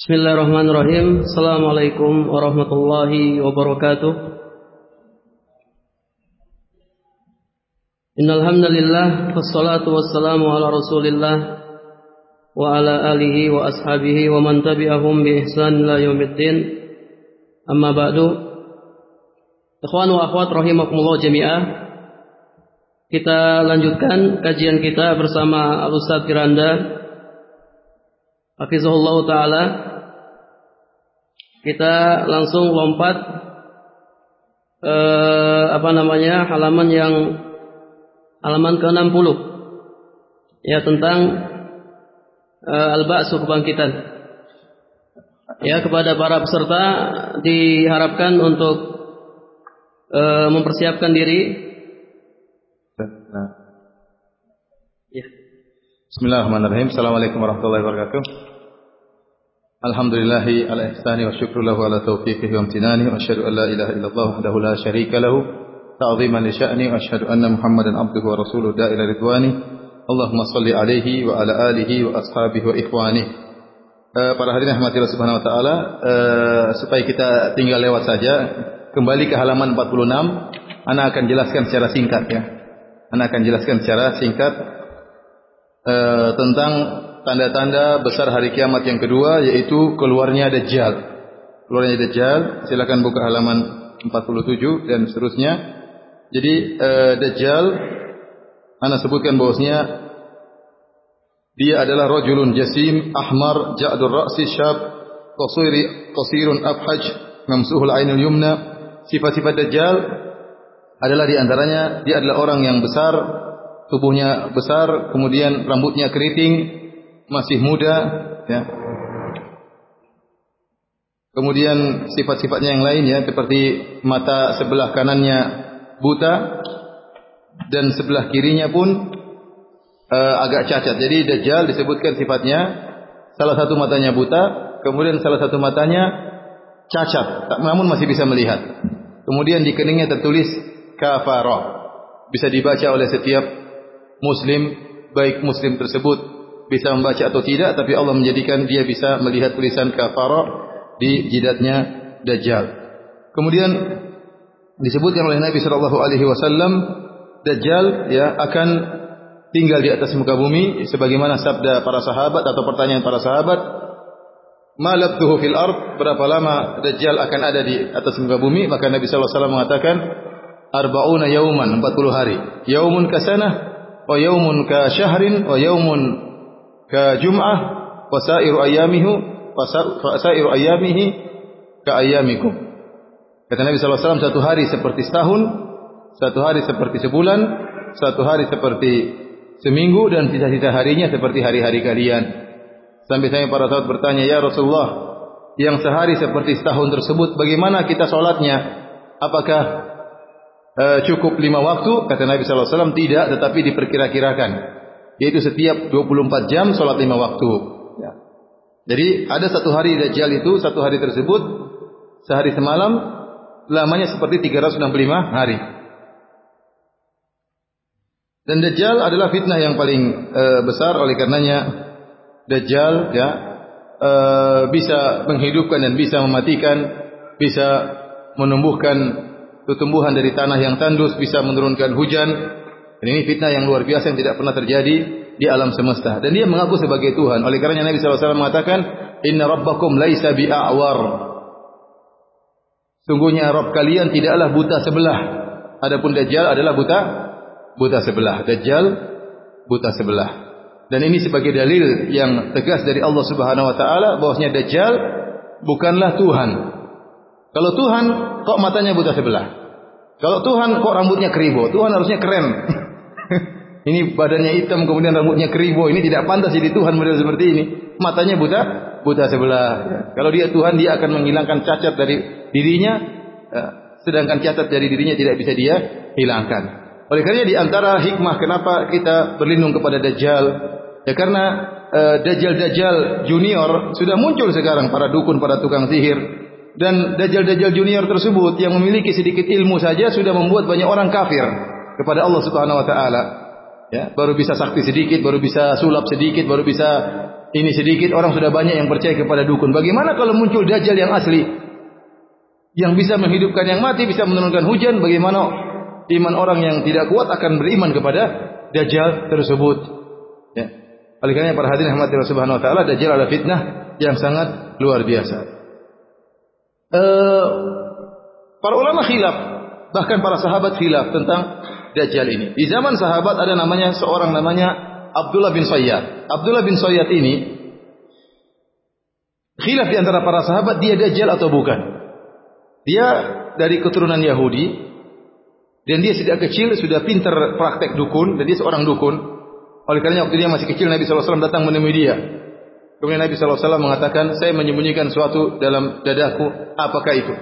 Bismillahirrahmanirrahim. Assalamualaikum warahmatullahi wabarakatuh. Innal hamdalillah wassalatu wassalamu ala Rasulillah wa ala alihi wa ashabihi wa man tabi'ahum bi ihsan ila yaumiddin. Amma ba'du. Ikhwan wa akhwat rahimakumullah jami'ah. Kita lanjutkan kajian kita bersama Al Ustaz Firanda Hafizahullah taala kita langsung lompat eh, apa namanya halaman yang halaman ke-60 ya tentang eh, al-ba'su kebangkitan. Ya kepada para peserta diharapkan untuk eh, mempersiapkan diri. Ya. Bismillahirrahmanirrahim. Assalamualaikum warahmatullahi wabarakatuh. الحمد لله على إحسانه والشكر له على توفيقه وامتنانه وأشهد أن لا إله إلا الله وحده لا شريك له تعظيما لشأنه وأشهد أن محمدا عبده ورسوله داء إلى رضوانه اللهم صل عليه وعلى آله وأصحابه وإخوانه Para hadirin subhanahu wa ta'ala Supaya kita tinggal lewat saja Kembali ke halaman 46 Anak akan jelaskan secara singkat ya Anak akan jelaskan secara singkat Tentang tanda-tanda besar hari kiamat yang kedua yaitu keluarnya Dajjal. Keluarnya Dajjal, silakan buka halaman 47 dan seterusnya. Jadi uh, Dajjal ana sebutkan bahwasanya dia adalah rajulun jasim ahmar ja'dur ra'si syab qasiri qasirun abhaj mamsuhul ainul yumna. Sifat-sifat Dajjal adalah di antaranya dia adalah orang yang besar, tubuhnya besar, kemudian rambutnya keriting, masih muda ya. Kemudian sifat-sifatnya yang lain ya seperti mata sebelah kanannya buta dan sebelah kirinya pun uh, agak cacat. Jadi Dajjal disebutkan sifatnya salah satu matanya buta, kemudian salah satu matanya cacat, namun masih bisa melihat. Kemudian di keningnya tertulis kafarah. Bisa dibaca oleh setiap muslim, baik muslim tersebut bisa membaca atau tidak, tapi Allah menjadikan dia bisa melihat tulisan kafara di jidatnya Dajjal. Kemudian disebutkan oleh Nabi Shallallahu Alaihi Wasallam, Dajjal ya akan tinggal di atas muka bumi, sebagaimana sabda para sahabat atau pertanyaan para sahabat, malabtuhu fil ard, berapa lama Dajjal akan ada di atas muka bumi? Maka Nabi Shallallahu Alaihi Wasallam mengatakan, arba'una yauman, 40 hari. Yaumun kasanah, wa yaumun ka syahrin, wa yaumun ka jum'ah wa sa'iru ayyamihi wa sa'iru ayyamihi ka ayyamikum. Kata Nabi SAW satu hari seperti setahun, satu hari seperti sebulan, satu hari seperti seminggu dan sisa-sisa harinya seperti hari-hari kalian. Sampai saya para sahabat bertanya, "Ya Rasulullah, yang sehari seperti setahun tersebut bagaimana kita salatnya? Apakah uh, cukup lima waktu?" Kata Nabi SAW, "Tidak, tetapi diperkira-kirakan." Yaitu setiap 24 jam sholat lima waktu. Ya. Jadi ada satu hari Dajjal itu, satu hari tersebut, sehari semalam, lamanya seperti 365 hari. Dan Dajjal adalah fitnah yang paling e, besar oleh karenanya Dajjal ya e, bisa menghidupkan dan bisa mematikan, bisa menumbuhkan tumbuhan dari tanah yang tandus, bisa menurunkan hujan, dan ini fitnah yang luar biasa yang tidak pernah terjadi di alam semesta. Dan dia mengaku sebagai Tuhan. Oleh karena Nabi SAW mengatakan, Inna rabbakum laisa bi'a'war. Sungguhnya Rabb kalian tidaklah buta sebelah. Adapun Dajjal adalah buta buta sebelah. Dajjal buta sebelah. Dan ini sebagai dalil yang tegas dari Allah Subhanahu wa taala bahwasanya Dajjal bukanlah Tuhan. Kalau Tuhan kok matanya buta sebelah? Kalau Tuhan kok rambutnya keribo? Tuhan harusnya keren. ini badannya hitam kemudian rambutnya keribo. Ini tidak pantas jadi Tuhan model seperti ini. Matanya buta, buta sebelah. Kalau dia Tuhan dia akan menghilangkan cacat dari dirinya, ya, sedangkan cacat dari dirinya tidak bisa dia hilangkan. Oleh karena di antara hikmah kenapa kita berlindung kepada Dajjal, ya karena uh, Dajjal-Dajjal junior sudah muncul sekarang para dukun, para tukang sihir dan Dajjal-Dajjal junior tersebut yang memiliki sedikit ilmu saja sudah membuat banyak orang kafir kepada Allah Subhanahu wa taala. Ya, baru bisa sakti sedikit, baru bisa sulap sedikit, baru bisa ini sedikit orang sudah banyak yang percaya kepada dukun. Bagaimana kalau muncul dajjal yang asli? Yang bisa menghidupkan yang mati, bisa menurunkan hujan, bagaimana iman orang yang tidak kuat akan beriman kepada dajjal tersebut? Ya. Oleh karena para hadirin rahmatillah subhanahu wa taala, dajjal adalah fitnah yang sangat luar biasa. Uh, para ulama khilaf, bahkan para sahabat khilaf tentang dajjal ini. Di zaman sahabat ada namanya seorang namanya Abdullah bin Sayyad. Abdullah bin Sayyad ini khilaf di antara para sahabat dia dajjal atau bukan. Dia dari keturunan Yahudi dan dia sejak kecil sudah pintar praktek dukun dan dia seorang dukun. Oleh karena waktu dia masih kecil Nabi SAW datang menemui dia. Kemudian Nabi SAW mengatakan, saya menyembunyikan sesuatu dalam dadaku. Apakah itu?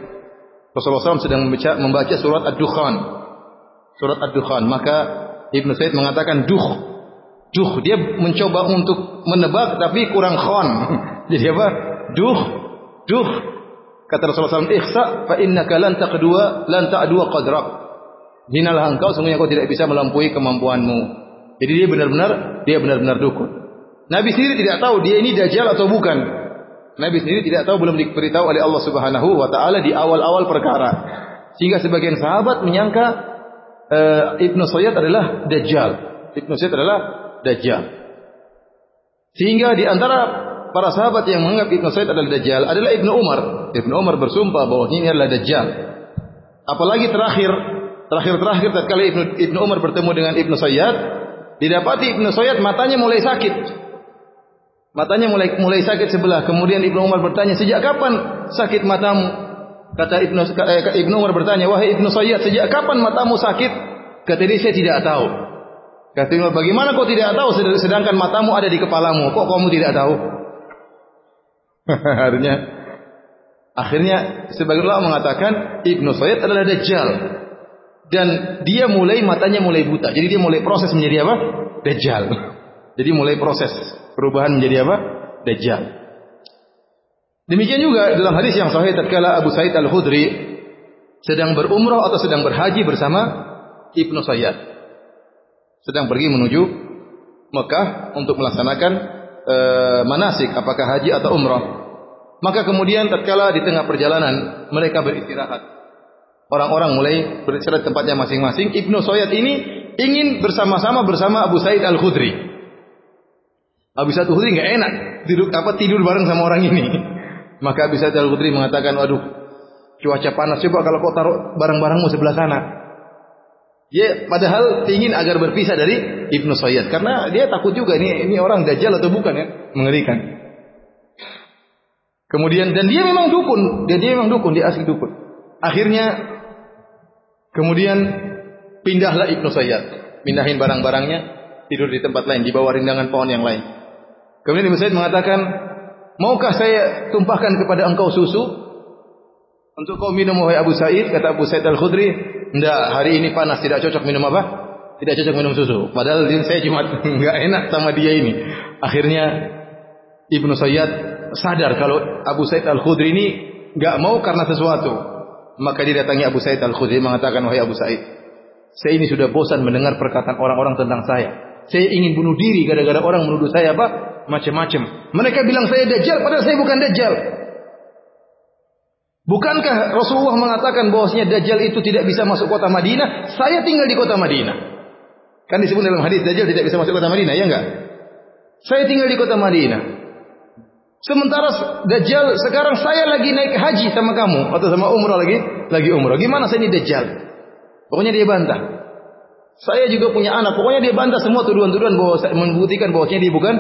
Rasulullah SAW sedang membaca, membaca surat Ad-Dukhan. Surat Ad-Dukhan. Maka Ibn Said mengatakan, Duh, Duh, dia mencoba untuk menebak tapi kurang khon. Jadi apa? Duh, duh. Kata Rasulullah SAW, "Ihsa fa innaka lan taqdua lan ta'dua qadrak." Hinalah engkau sungguhnya kau tidak bisa melampaui kemampuanmu. Jadi dia benar-benar dia benar-benar dukun. Nabi sendiri tidak tahu dia ini dajjal atau bukan. Nabi sendiri tidak tahu belum diberitahu oleh Allah Subhanahu wa taala di awal-awal perkara. Sehingga sebagian sahabat menyangka uh, Ibnu Sayyid adalah dajjal. Ibnu Sayyid adalah Dajjal. Sehingga di antara para sahabat yang menganggap Ibnu Said adalah Dajjal adalah Ibnu Umar. Ibnu Umar bersumpah bahwa ini adalah Dajjal. Apalagi terakhir terakhir-terakhir tatkala Ibnu Ibnu Umar bertemu dengan Ibnu Sayyad, didapati Ibnu Sayyad matanya mulai sakit. Matanya mulai mulai sakit sebelah. Kemudian Ibnu Umar bertanya, "Sejak kapan sakit matamu?" Kata Ibnu eh, Ibnu Umar bertanya, "Wahai Ibnu Sayyad, sejak kapan matamu sakit?" Kata dia, "Saya tidak tahu." Kata Umar, bagaimana kau tidak tahu sedangkan matamu ada di kepalamu? Kok kamu tidak tahu? akhirnya akhirnya sebagian ulama mengatakan Ibnu Sayyid adalah dajjal. Dan dia mulai matanya mulai buta. Jadi dia mulai proses menjadi apa? Dajjal. Jadi mulai proses perubahan menjadi apa? Dajjal. Demikian juga dalam hadis yang sahih tatkala Abu Sa'id Al-Khudri sedang berumrah atau sedang berhaji bersama Ibnu Sayyid sedang pergi menuju Mekah untuk melaksanakan e, manasik apakah haji atau umrah. Maka kemudian tatkala di tengah perjalanan mereka beristirahat. Orang-orang mulai beristirahat tempatnya masing-masing. Ibnu Sayyid ini ingin bersama-sama bersama Abu Said Al-Khudri. Abu Said Al-Khudri enggak enak tidur apa tidur bareng sama orang ini. Maka Abu Said Al-Khudri mengatakan, "Waduh, cuaca panas coba kalau kau taruh barang-barangmu sebelah sana." Dia padahal ingin agar berpisah dari Ibnu Sayyid karena dia takut juga ini ini orang dajjal atau bukan ya, mengerikan. Kemudian dan dia memang dukun, dia dia memang dukun, dia asli dukun. Akhirnya kemudian pindahlah Ibnu Sayyid, pindahin barang-barangnya, tidur di tempat lain di bawah rindangan pohon yang lain. Kemudian Ibnu Sayyid mengatakan, "Maukah saya tumpahkan kepada engkau susu untuk kau minum wahai Abu Said?" Kata Abu Said Al-Khudri, Enggak, hari ini panas, tidak cocok minum apa? Tidak cocok minum susu. Padahal saya cuma enggak enak sama dia ini. Akhirnya Ibnu Sayyad sadar kalau Abu Said Al-Khudri ini enggak mau karena sesuatu. Maka dia datangi Abu Said Al-Khudri mengatakan, "Wahai Abu Said, saya ini sudah bosan mendengar perkataan orang-orang tentang saya. Saya ingin bunuh diri gara-gara orang menuduh saya apa? Macam-macam. Mereka bilang saya dajjal padahal saya bukan dajjal. Bukankah Rasulullah mengatakan bahwasanya Dajjal itu tidak bisa masuk kota Madinah? Saya tinggal di kota Madinah. Kan disebut dalam hadis Dajjal tidak bisa masuk kota Madinah, ya enggak? Saya tinggal di kota Madinah. Sementara Dajjal sekarang saya lagi naik haji sama kamu atau sama umrah lagi, lagi umrah. Gimana saya ini Dajjal? Pokoknya dia bantah. Saya juga punya anak. Pokoknya dia bantah semua tuduhan-tuduhan bahwa membuktikan bahwasanya dia bukan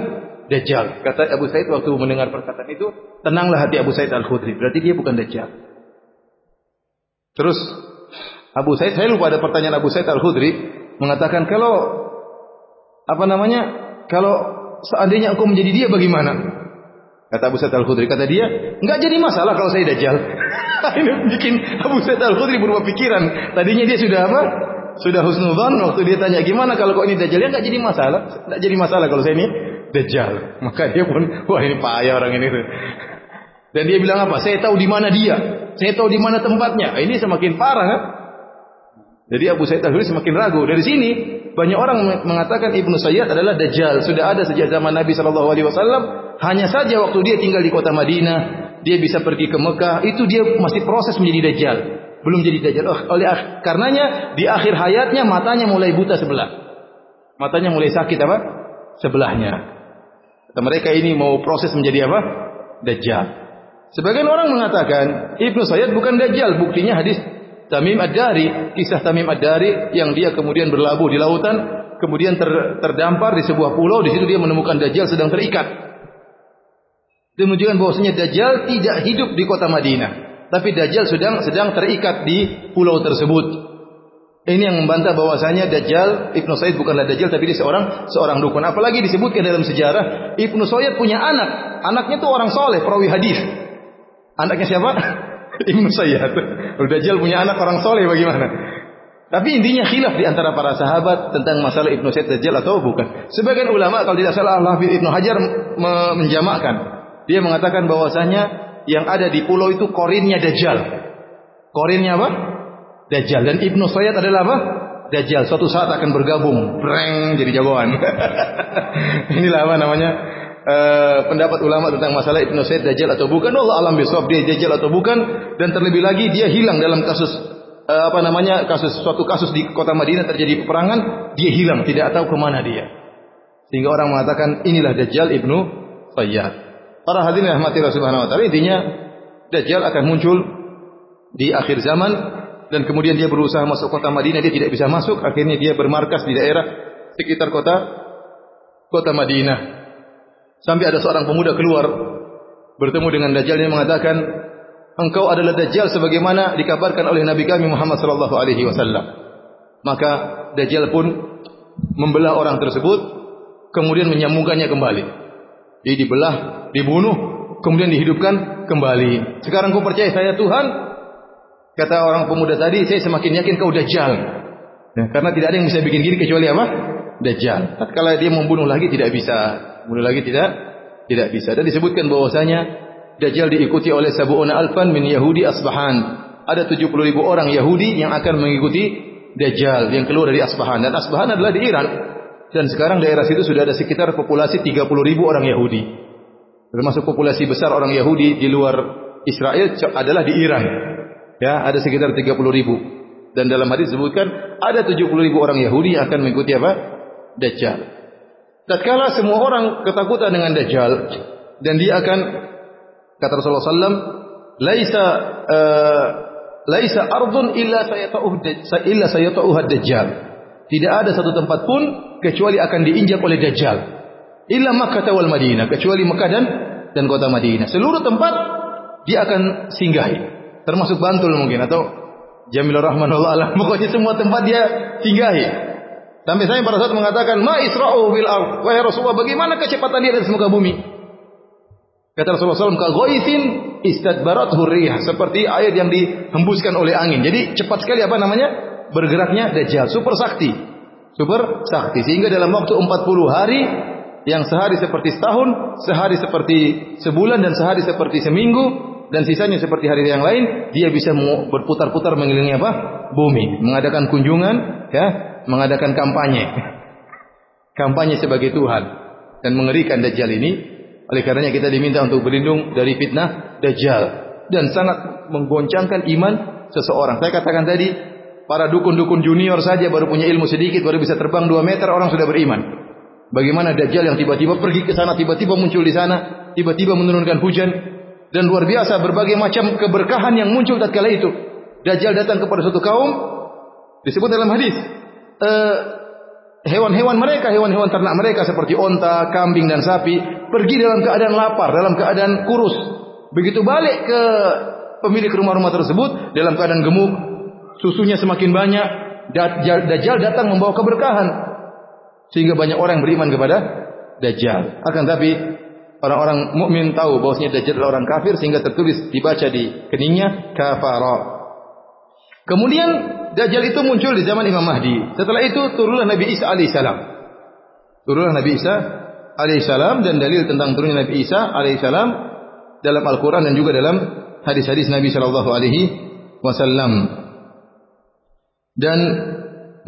Dajjal. Kata Abu Said waktu mendengar perkataan itu, tenanglah hati Abu Said Al-Khudri. Berarti dia bukan Dajjal. Terus Abu Said, saya lupa ada pertanyaan Abu Said Al-Khudri mengatakan kalau apa namanya? Kalau seandainya aku menjadi dia bagaimana? Kata Abu Said Al-Khudri, kata dia, enggak jadi masalah kalau saya Dajjal. Ini bikin Abu Said Al-Khudri berubah pikiran. Tadinya dia sudah apa? Sudah husnudzon waktu dia tanya gimana kalau kau ini Dajjal, ya enggak jadi masalah. Enggak jadi masalah kalau saya ini Dajjal. Maka dia pun, wah ini payah orang ini. Dan dia bilang apa? Saya tahu di mana dia. Saya tahu di mana tempatnya. Ini semakin parah kan? Jadi Abu Sa'id Al-Khudri semakin ragu. Dari sini banyak orang mengatakan Ibnu Sayyad adalah dajjal. Sudah ada sejak zaman Nabi sallallahu alaihi wasallam. Hanya saja waktu dia tinggal di kota Madinah, dia bisa pergi ke Mekah, itu dia masih proses menjadi dajjal. Belum jadi dajjal. Oh, oleh karenanya di akhir hayatnya matanya mulai buta sebelah. Matanya mulai sakit apa? Sebelahnya. Kata mereka ini mau proses menjadi apa? Dajjal. Sebagian orang mengatakan Ibnu Sayyad bukan dajjal, buktinya hadis Tamim Ad-Dari, kisah Tamim Ad-Dari yang dia kemudian berlabuh di lautan, kemudian ter, terdampar di sebuah pulau, di situ dia menemukan Dajjal sedang terikat. Dia menunjukkan bahwasanya Dajjal tidak hidup di kota Madinah, tapi Dajjal sedang sedang terikat di pulau tersebut. Ini yang membantah bahwasanya Dajjal Ibnu Said bukanlah Dajjal tapi dia seorang seorang dukun. Apalagi disebutkan dalam sejarah Ibnu Said punya anak. Anaknya itu orang soleh, perawi hadis. Anaknya siapa? Ibnu Sayyad. Dajjal punya anak orang soleh bagaimana? Tapi intinya khilaf di antara para sahabat tentang masalah Ibnu Sayyid Dajjal atau bukan. Sebagian ulama kalau tidak salah Allah Ibnu Hajar menjamakkan. Dia mengatakan bahwasanya yang ada di pulau itu korinnya Dajjal. Korinnya apa? Dajjal. Dan Ibnu Sayyid adalah apa? Dajjal. Suatu saat akan bergabung. Breng jadi jagoan. Inilah apa namanya? uh, pendapat ulama tentang masalah Ibnu Said dajjal atau bukan. Allah alam bisawab dia dajjal atau bukan dan terlebih lagi dia hilang dalam kasus uh, apa namanya kasus suatu kasus di kota Madinah terjadi peperangan, dia hilang, tidak tahu ke mana dia. Sehingga orang mengatakan inilah Dajjal Ibnu Sayyad. Para hadirin rahmati Allah Subhanahu wa taala intinya Dajjal akan muncul di akhir zaman dan kemudian dia berusaha masuk kota Madinah dia tidak bisa masuk akhirnya dia bermarkas di daerah sekitar kota kota Madinah Sampai ada seorang pemuda keluar bertemu dengan Dajjal yang mengatakan, "Engkau adalah Dajjal sebagaimana dikabarkan oleh Nabi kami Muhammad sallallahu alaihi wasallam." Maka Dajjal pun membelah orang tersebut, kemudian menyambungkannya kembali. Jadi dibelah, dibunuh, kemudian dihidupkan kembali. Sekarang kau percaya saya Tuhan? Kata orang pemuda tadi, saya semakin yakin kau Dajjal. Nah, karena tidak ada yang bisa bikin gini kecuali apa? Dajjal. Kalau dia membunuh lagi tidak bisa. Kemudian lagi tidak tidak bisa. Dan disebutkan bahwasanya Dajjal diikuti oleh sabuuna alfan min Yahudi Asbahan. Ada 70 ribu orang Yahudi yang akan mengikuti Dajjal yang keluar dari Asbahan. Dan Asbahan adalah di Iran. Dan sekarang daerah situ sudah ada sekitar populasi 30 ribu orang Yahudi. Termasuk populasi besar orang Yahudi di luar Israel adalah di Iran. Ya, ada sekitar 30 ribu. Dan dalam hadis disebutkan ada 70 ribu orang Yahudi yang akan mengikuti apa? Dajjal. Tatkala semua orang ketakutan dengan Dajjal dan dia akan kata Rasulullah SAW, laisa uh, laisa ardun illa sayata'uh illa Dajjal. Tidak ada satu tempat pun kecuali akan diinjak oleh Dajjal. Illa Makkah wal Madinah, kecuali Makkah dan dan kota Madinah. Seluruh tempat dia akan singgahi. Termasuk Bantul mungkin atau Jamilur Rahman Allah Pokoknya semua tempat dia singgahi. Sampai saya pada saat mengatakan, "Ma isra'u bil ard." Wahai Rasulullah, bagaimana kecepatan dia di muka bumi? Kata Rasulullah SAW, "Kagoisin istadbarat hurriyah." Seperti air yang dihembuskan oleh angin. Jadi cepat sekali apa namanya? Bergeraknya Dajjal, super sakti. Super sakti. Sehingga dalam waktu 40 hari yang sehari seperti setahun, sehari seperti sebulan dan sehari seperti seminggu dan sisanya seperti hari yang lain, dia bisa berputar-putar mengelilingi apa? Bumi, mengadakan kunjungan, ya, mengadakan kampanye. Kampanye sebagai Tuhan dan mengerikan Dajjal ini. Oleh karenanya kita diminta untuk berlindung dari fitnah Dajjal dan sangat menggoncangkan iman seseorang. Saya katakan tadi, para dukun-dukun junior saja baru punya ilmu sedikit, baru bisa terbang 2 meter, orang sudah beriman. Bagaimana Dajjal yang tiba-tiba pergi ke sana, tiba-tiba muncul di sana, tiba-tiba menurunkan hujan, dan luar biasa berbagai macam keberkahan yang muncul tatkala itu. Dajjal datang kepada suatu kaum, disebut dalam hadis, Eh, hewan-hewan uh, mereka, hewan-hewan ternak mereka seperti onta, kambing dan sapi pergi dalam keadaan lapar, dalam keadaan kurus. Begitu balik ke pemilik rumah-rumah tersebut dalam keadaan gemuk, susunya semakin banyak, Dajjal datang membawa keberkahan sehingga banyak orang beriman kepada Dajjal. Akan tapi orang-orang mukmin tahu bahwasanya Dajjal adalah orang kafir sehingga tertulis dibaca di keningnya kafara. Kemudian Dajjal itu muncul di zaman Imam Mahdi. Setelah itu turunlah Nabi Isa alaihissalam. Turunlah Nabi Isa alaihissalam dan dalil tentang turunnya Nabi Isa alaihissalam dalam Al-Quran dan juga dalam hadis-hadis Nabi Shallallahu Alaihi Wasallam. Dan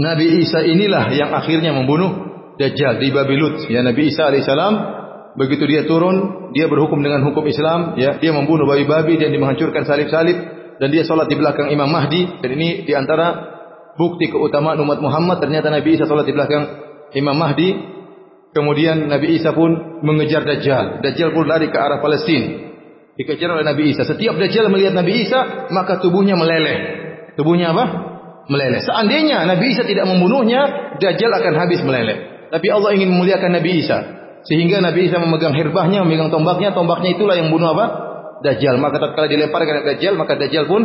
Nabi Isa inilah yang akhirnya membunuh Dajjal di Babilut. Ya Nabi Isa alaihissalam begitu dia turun, dia berhukum dengan hukum Islam, ya dia membunuh babi-babi dan dia menghancurkan salib-salib dan dia sholat di belakang Imam Mahdi dan ini di antara bukti keutamaan umat Muhammad ternyata Nabi Isa sholat di belakang Imam Mahdi. Kemudian Nabi Isa pun mengejar Dajjal. Dajjal pun lari ke arah Palestina. Dikejar oleh Nabi Isa. Setiap Dajjal melihat Nabi Isa, maka tubuhnya meleleh. Tubuhnya apa? Meleleh. Seandainya Nabi Isa tidak membunuhnya, Dajjal akan habis meleleh. Tapi Allah ingin memuliakan Nabi Isa. Sehingga Nabi Isa memegang hirbahnya, memegang tombaknya. Tombaknya itulah yang bunuh apa? Dajjal. Maka tatkala dilemparkan Dajjal, maka Dajjal pun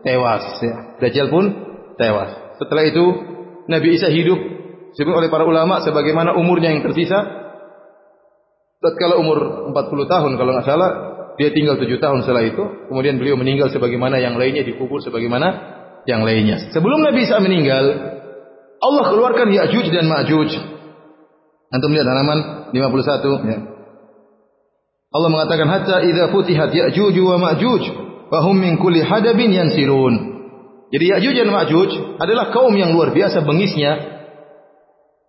tewas. Ya. Dajjal pun tewas. Setelah itu Nabi Isa hidup disebut oleh para ulama sebagaimana umurnya yang tersisa. Tatkala umur 40 tahun kalau nggak salah, dia tinggal 7 tahun setelah itu. Kemudian beliau meninggal sebagaimana yang lainnya dikubur sebagaimana yang lainnya. Sebelum Nabi Isa meninggal, Allah keluarkan Ya'juj dan Ma'juj Antum lihat halaman 51 ya. Allah mengatakan hatta idza futihat Ya'juj wa Ma'juj wa hum min kulli hadabin yansirun. Jadi Ya'juj dan Ma'juj adalah kaum yang luar biasa bengisnya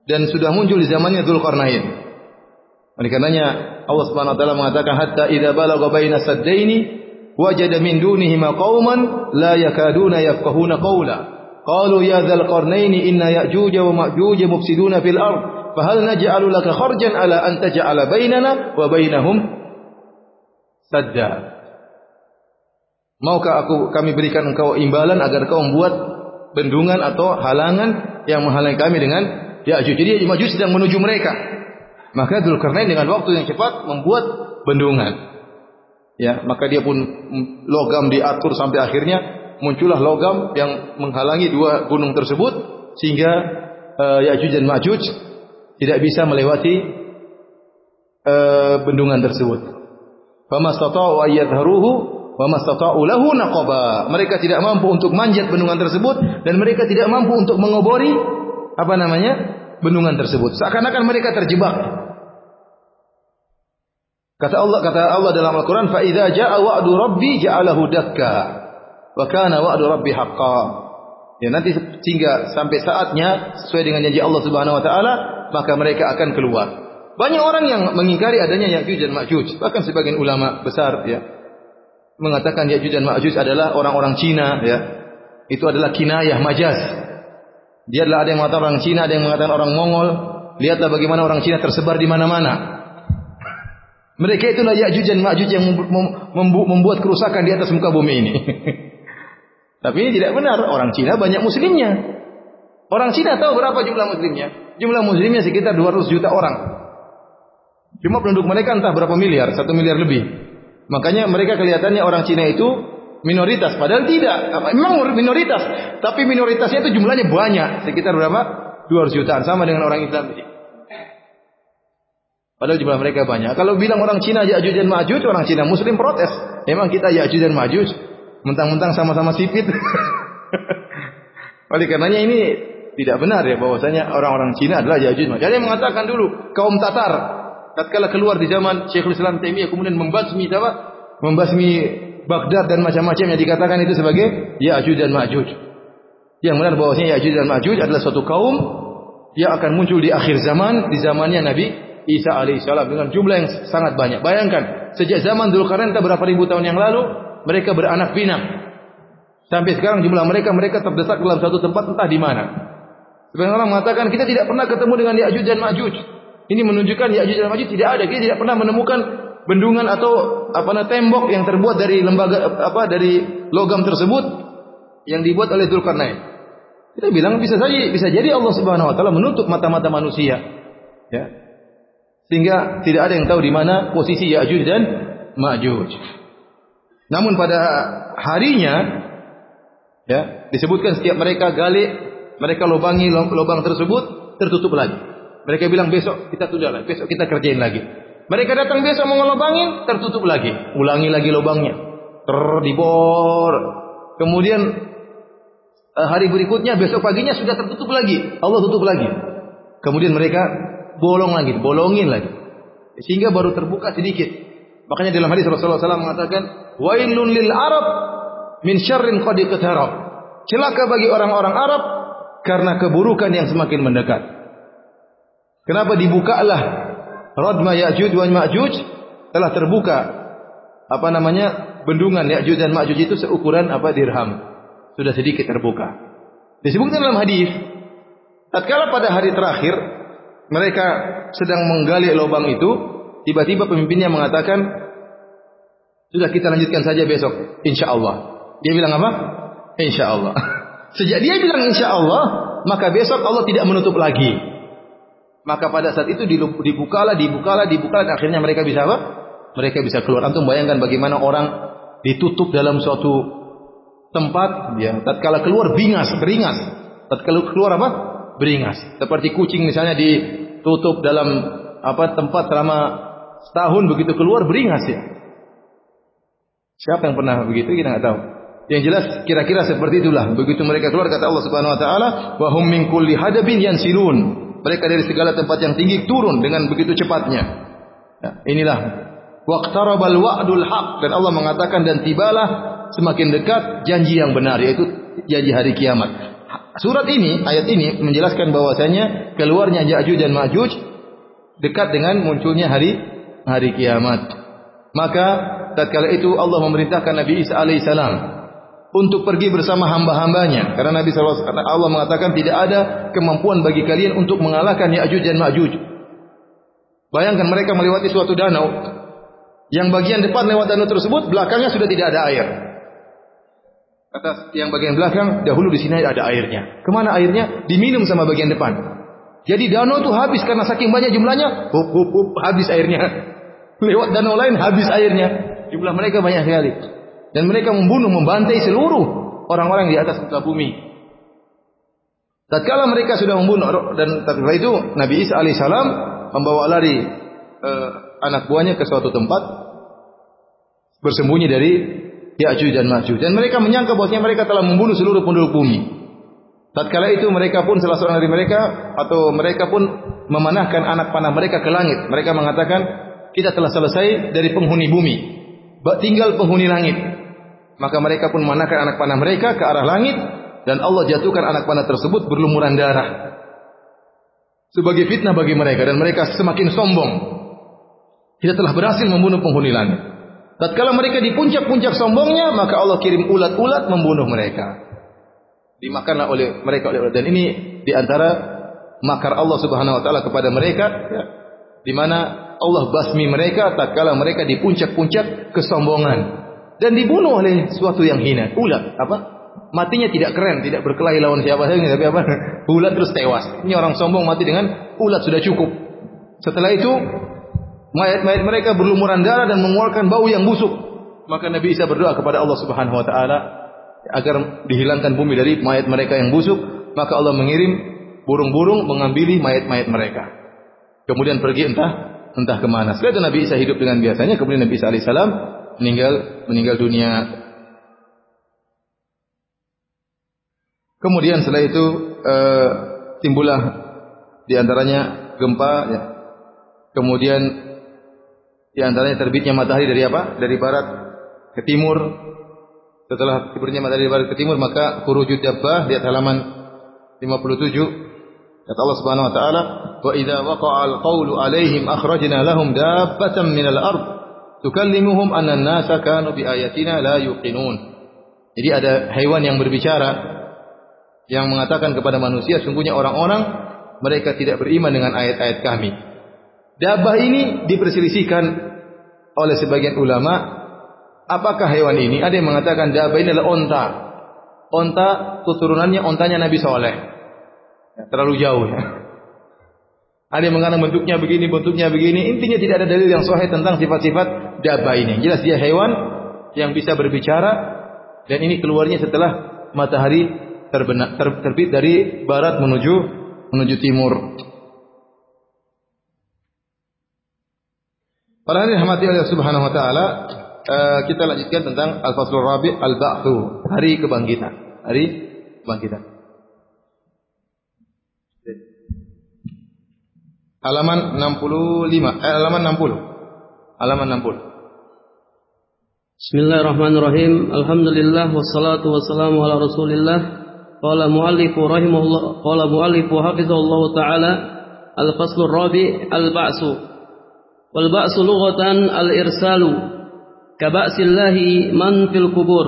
dan sudah muncul di zamannya Dzulqarnain. Oleh karenanya Allah Subhanahu wa taala mengatakan hatta idza balagha baina saddaini wajada min dunihima qauman la yakaduna yafqahuna qawla. Qalu ya dzal qarnaini inna ya'juj wa ma'juj mufsiduna fil ardh fahal naj'alu laka kharjan ala an taj'ala bainana wa bainahum sadda Maukah aku kami berikan engkau imbalan agar kau membuat bendungan atau halangan yang menghalangi kami dengan Ya'juj. Jadi Ya'juj sedang menuju mereka. Maka Dzulkarnain dengan waktu yang cepat membuat bendungan. Ya, maka dia pun logam diatur sampai akhirnya muncullah logam yang menghalangi dua gunung tersebut sehingga uh, Ya'juj dan Ma'juj tidak bisa melewati uh, bendungan tersebut. Wa lahu. Mereka tidak mampu untuk manjat bendungan tersebut dan mereka tidak mampu untuk mengobori apa namanya? bendungan tersebut. Seakan-akan mereka terjebak. Kata Allah kata Allah dalam Al-Qur'an fa idza jaa wa'du rabbi ja'alahu dakka wa kana wa'du rabbi haqqan. Ya nanti sehingga sampai saatnya sesuai dengan janji Allah Subhanahu wa taala maka mereka akan keluar. Banyak orang yang mengingkari adanya Ya'juj dan Ma'juj. Bahkan sebagian ulama besar ya mengatakan Ya'juj dan Ma'juj adalah orang-orang Cina ya. Itu adalah kinayah majaz. Dia adalah ada yang mengatakan orang Cina, ada yang mengatakan orang Mongol. Lihatlah bagaimana orang Cina tersebar di mana-mana. Mereka itulah Ya'juj dan Ma'juj yang membuat kerusakan di atas muka bumi ini. Tapi ini tidak benar. Orang Cina banyak muslimnya. Orang Cina tahu berapa jumlah muslimnya? Jumlah muslimnya sekitar 200 juta orang. Cuma penduduk mereka entah berapa miliar, satu miliar lebih. Makanya mereka kelihatannya orang Cina itu minoritas, padahal tidak. Memang minoritas, tapi minoritasnya itu jumlahnya banyak, sekitar berapa? 200 jutaan, sama dengan orang Islam. Padahal jumlah mereka banyak. Kalau bilang orang Cina Ya'juj dan Ma'juj, orang Cina Muslim protes. Memang kita Ya'juj dan Ma'juj, mentang-mentang sama-sama sipit. Oleh karenanya ini tidak benar ya bahwasanya orang-orang Cina adalah Ya'juj Ma'juj. Yang mengatakan dulu kaum Tatar tatkala keluar di zaman Syekhul Islam Taimiyah kemudian membasmi apa? Membasmi Baghdad dan macam-macam yang dikatakan itu sebagai Ya'juj dan Ma'juj. Yang benar bahwasanya Ya'juj dan Ma'juj adalah suatu kaum yang akan muncul di akhir zaman di zamannya Nabi Isa alaihissalam dengan jumlah yang sangat banyak. Bayangkan, sejak zaman Dzulkarnain berapa ribu tahun yang lalu mereka beranak pinak. Sampai sekarang jumlah mereka mereka terdesak dalam satu tempat entah di mana. Sebagian orang mengatakan kita tidak pernah ketemu dengan Ya'juj dan Ma'juj. Ini menunjukkan Ya'juj dan Ma'juj tidak ada. Kita tidak pernah menemukan bendungan atau apa namanya tembok yang terbuat dari lembaga apa dari logam tersebut yang dibuat oleh Dzulkarnain. Kita bilang bisa saja bisa jadi Allah Subhanahu wa taala menutup mata-mata manusia. Ya. Sehingga tidak ada yang tahu di mana posisi Ya'juj dan Ma'juj. Namun pada harinya ya disebutkan setiap mereka gali mereka lubangi lubang tersebut, tertutup lagi. Mereka bilang besok kita tunda lagi, besok kita kerjain lagi. Mereka datang besok mau ngelubangin, tertutup lagi. Ulangi lagi lubangnya. Terdibor. Kemudian eh, hari berikutnya besok paginya sudah tertutup lagi. Allah tutup lagi. Kemudian mereka bolong lagi, bolongin lagi. Sehingga baru terbuka sedikit. Makanya dalam hadis Rasulullah SAW mengatakan, "Wailun lil Arab min syarrin qad Celaka bagi orang-orang Arab karena keburukan yang semakin mendekat. Kenapa dibukalah Radma Ya'juj wa Ma'juj telah terbuka apa namanya bendungan Ya'juj dan Ma'juj itu seukuran apa dirham. Sudah sedikit terbuka. Disebutkan dalam hadis tatkala pada hari terakhir mereka sedang menggali lubang itu, tiba-tiba pemimpinnya mengatakan, sudah kita lanjutkan saja besok, insya Allah. Dia bilang apa? Insya Allah. Sejak dia bilang insya Allah, maka besok Allah tidak menutup lagi. Maka pada saat itu dibukalah, dibukalah, dibukalah, dan akhirnya mereka bisa apa? Mereka bisa keluar. Antum bayangkan bagaimana orang ditutup dalam suatu tempat, ya, tatkala keluar bingas, beringas. Tatkala keluar apa? Beringas. Seperti kucing misalnya ditutup dalam apa tempat selama setahun begitu keluar beringas ya. Siapa yang pernah begitu kita nggak tahu. Yang jelas kira-kira seperti itulah. Begitu mereka keluar kata Allah Subhanahu wa taala, "Wa hum min hadabin yansilun." Mereka dari segala tempat yang tinggi turun dengan begitu cepatnya. Ya, inilah waqtarabal wa'dul haq dan Allah mengatakan dan tibalah semakin dekat janji yang benar yaitu janji hari kiamat. Surat ini, ayat ini menjelaskan bahwasanya keluarnya Ya'juj dan Ma'juj dekat dengan munculnya hari hari kiamat. Maka tatkala itu Allah memerintahkan Nabi Isa alaihissalam untuk pergi bersama hamba-hambanya. Karena Nabi SAW, Allah mengatakan tidak ada kemampuan bagi kalian untuk mengalahkan Ya'juj dan Ma'juj. Bayangkan mereka melewati suatu danau. Yang bagian depan lewat danau tersebut, belakangnya sudah tidak ada air. Kata yang bagian belakang, dahulu di sini ada airnya. Ke mana airnya? Diminum sama bagian depan. Jadi danau itu habis karena saking banyak jumlahnya, hup, hup, hup, habis airnya. Lewat danau lain habis airnya. Jumlah mereka banyak sekali dan mereka membunuh, membantai seluruh orang-orang di atas muka bumi. Tatkala mereka sudah membunuh dan tatkala itu Nabi Isa alaihissalam membawa lari eh, anak buahnya ke suatu tempat bersembunyi dari Ya'juj dan Ma'juj dan mereka menyangka bahwasanya mereka telah membunuh seluruh penduduk bumi. Tatkala itu mereka pun salah seorang dari mereka atau mereka pun memanahkan anak panah mereka ke langit. Mereka mengatakan kita telah selesai dari penghuni bumi. Tinggal penghuni langit. Maka mereka pun memanahkan anak panah mereka ke arah langit dan Allah jatuhkan anak panah tersebut berlumuran darah. Sebagai fitnah bagi mereka dan mereka semakin sombong. Kita telah berhasil membunuh penghuni langit. Tatkala mereka di puncak-puncak sombongnya, maka Allah kirim ulat-ulat membunuh mereka. Dimakanlah oleh mereka oleh dan ini di antara makar Allah Subhanahu wa taala kepada mereka ya, di mana Allah basmi mereka tatkala mereka di puncak-puncak kesombongan dan dibunuh oleh suatu yang hina. Ulat apa? Matinya tidak keren, tidak berkelahi lawan siapa saja, tapi apa? Ulat terus tewas. Ini orang sombong mati dengan ulat sudah cukup. Setelah itu mayat-mayat mereka berlumuran darah dan mengeluarkan bau yang busuk. Maka Nabi Isa berdoa kepada Allah Subhanahu wa taala agar dihilangkan bumi dari mayat mereka yang busuk, maka Allah mengirim burung-burung mengambili mayat-mayat mereka. Kemudian pergi entah entah ke mana. Setelah itu Nabi Isa hidup dengan biasanya, kemudian Nabi Isa alaihissalam meninggal meninggal dunia. Kemudian setelah itu e, timbullah di antaranya gempa ya. Kemudian di antaranya terbitnya matahari dari apa? Dari barat ke timur. Setelah terbitnya matahari dari barat ke timur maka khurujud dabbah di halaman 57 Kata Allah Subhanahu wa taala, "Wa idza waqa'a al-qawlu 'alaihim akhrajna lahum dabbatan minal ard tukallimuhum anna an-nasa kanu bi ayatina la yuqinun. Jadi ada hewan yang berbicara yang mengatakan kepada manusia sungguhnya orang-orang mereka tidak beriman dengan ayat-ayat kami. Dabah ini diperselisihkan oleh sebagian ulama apakah hewan ini? Ada yang mengatakan dabah ini adalah onta. Onta keturunannya ontanya Nabi Soleh. Ya, terlalu jauh ya. Ada yang mengatakan bentuknya begini, bentuknya begini. Intinya tidak ada dalil yang sahih tentang sifat-sifat dabah ini. Jelas dia hewan yang bisa berbicara dan ini keluarnya setelah matahari ter, terbit dari barat menuju menuju timur. Pada hari rahmati Allah Subhanahu wa taala, eh, kita lanjutkan tentang al-faslur rabi al-ba'tsu, hari kebangkitan. Hari kebangkitan. Halaman 65, eh, halaman 60. Halaman 60. Bismillahirrahmanirrahim. Alhamdulillah wassalatu wassalamu ala Rasulillah. Qala muallifu rahimahullah qala muallifu hafizahullahu taala al-faslur rabi al-ba'su. Wal ba'su lughatan al irsalu ka ba'sillahi man fil kubur.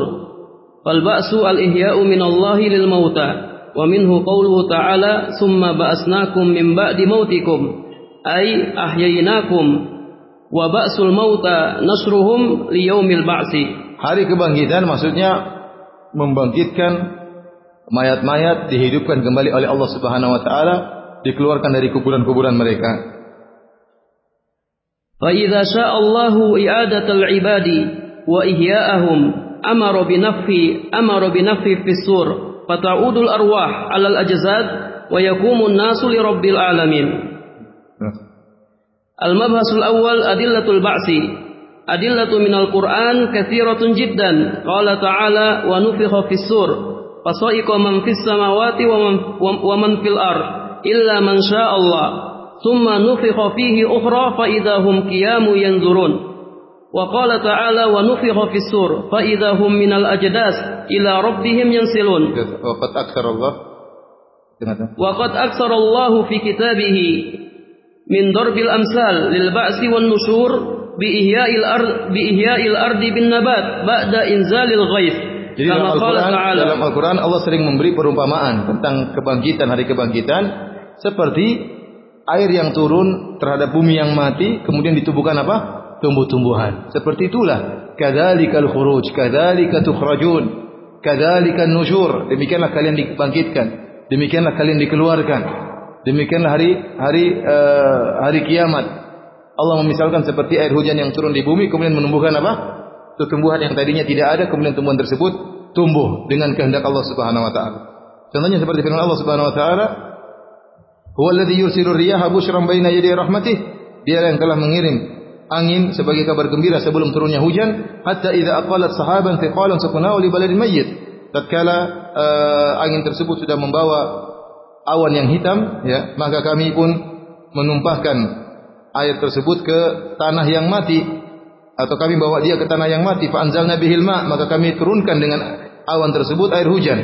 Wal ba'su al ihya'u min Allahi lil mauta wa minhu qawluhu ta'ala summa ba'asnakum min ba'di mautikum ay ahyaynakum wa ba'sul mauta nasruhum li yaumil ba'si. Hari kebangkitan maksudnya membangkitkan mayat-mayat dihidupkan kembali oleh Allah Subhanahu wa taala, dikeluarkan dari kuburan-kuburan mereka. فإذا شاء الله إعادة العباد وإحياءهم أمر بنفي أمر بنفي في السور فتعود الأرواح على الأجساد ويقوم الناس لرب العالمين. المبحث الأول أدلة البعث. أدلة من القرآن كثيرة جدا. قال تعالى ونفخ في السور فصائق من في السماوات ومن, ومن في الأرض إلا من شاء الله. ثم نفخ فيه أخرى فإذا هم قيام ينظرون وقال تعالى ونفخ في السور فإذا هم من الأجداس إلى ربهم ينسلون وقد أكثر الله وقد أكثر الله في كتابه من ضرب الأمثال للبعث والنشور بإهياء الأرض بإهياء الأرض بالنبات بعد إنزال الغيث Jadi dalam Al-Quran, dalam Al-Quran Allah sering memberi perumpamaan tentang kebangkitan hari kebangkitan seperti air yang turun terhadap bumi yang mati kemudian ditubuhkan apa? tumbuh-tumbuhan. Seperti itulah kadzalikal khuruj, kadzalika tukhrajun, kadzalikal nusyur. Demikianlah kalian dibangkitkan, demikianlah kalian dikeluarkan. Demikianlah hari hari uh, hari kiamat. Allah memisalkan seperti air hujan yang turun di bumi kemudian menumbuhkan apa? tumbuhan yang tadinya tidak ada kemudian tumbuhan tersebut tumbuh dengan kehendak Allah Subhanahu wa taala. Contohnya seperti firman Allah Subhanahu wa taala, "Huwa alladhi yursilu riyaha bushran baina yaday rahmatih." Dia yang telah mengirim angin sebagai kabar gembira sebelum turunnya hujan, hatta idza aqalat sahaban thiqalan suqnahu li baladin mayyit. Tatkala uh, angin tersebut sudah membawa awan yang hitam, ya, maka kami pun menumpahkan air tersebut ke tanah yang mati. Atau kami bawa dia ke tanah yang mati. Fa anzalna bihil ma. Maka kami turunkan dengan awan tersebut air hujan.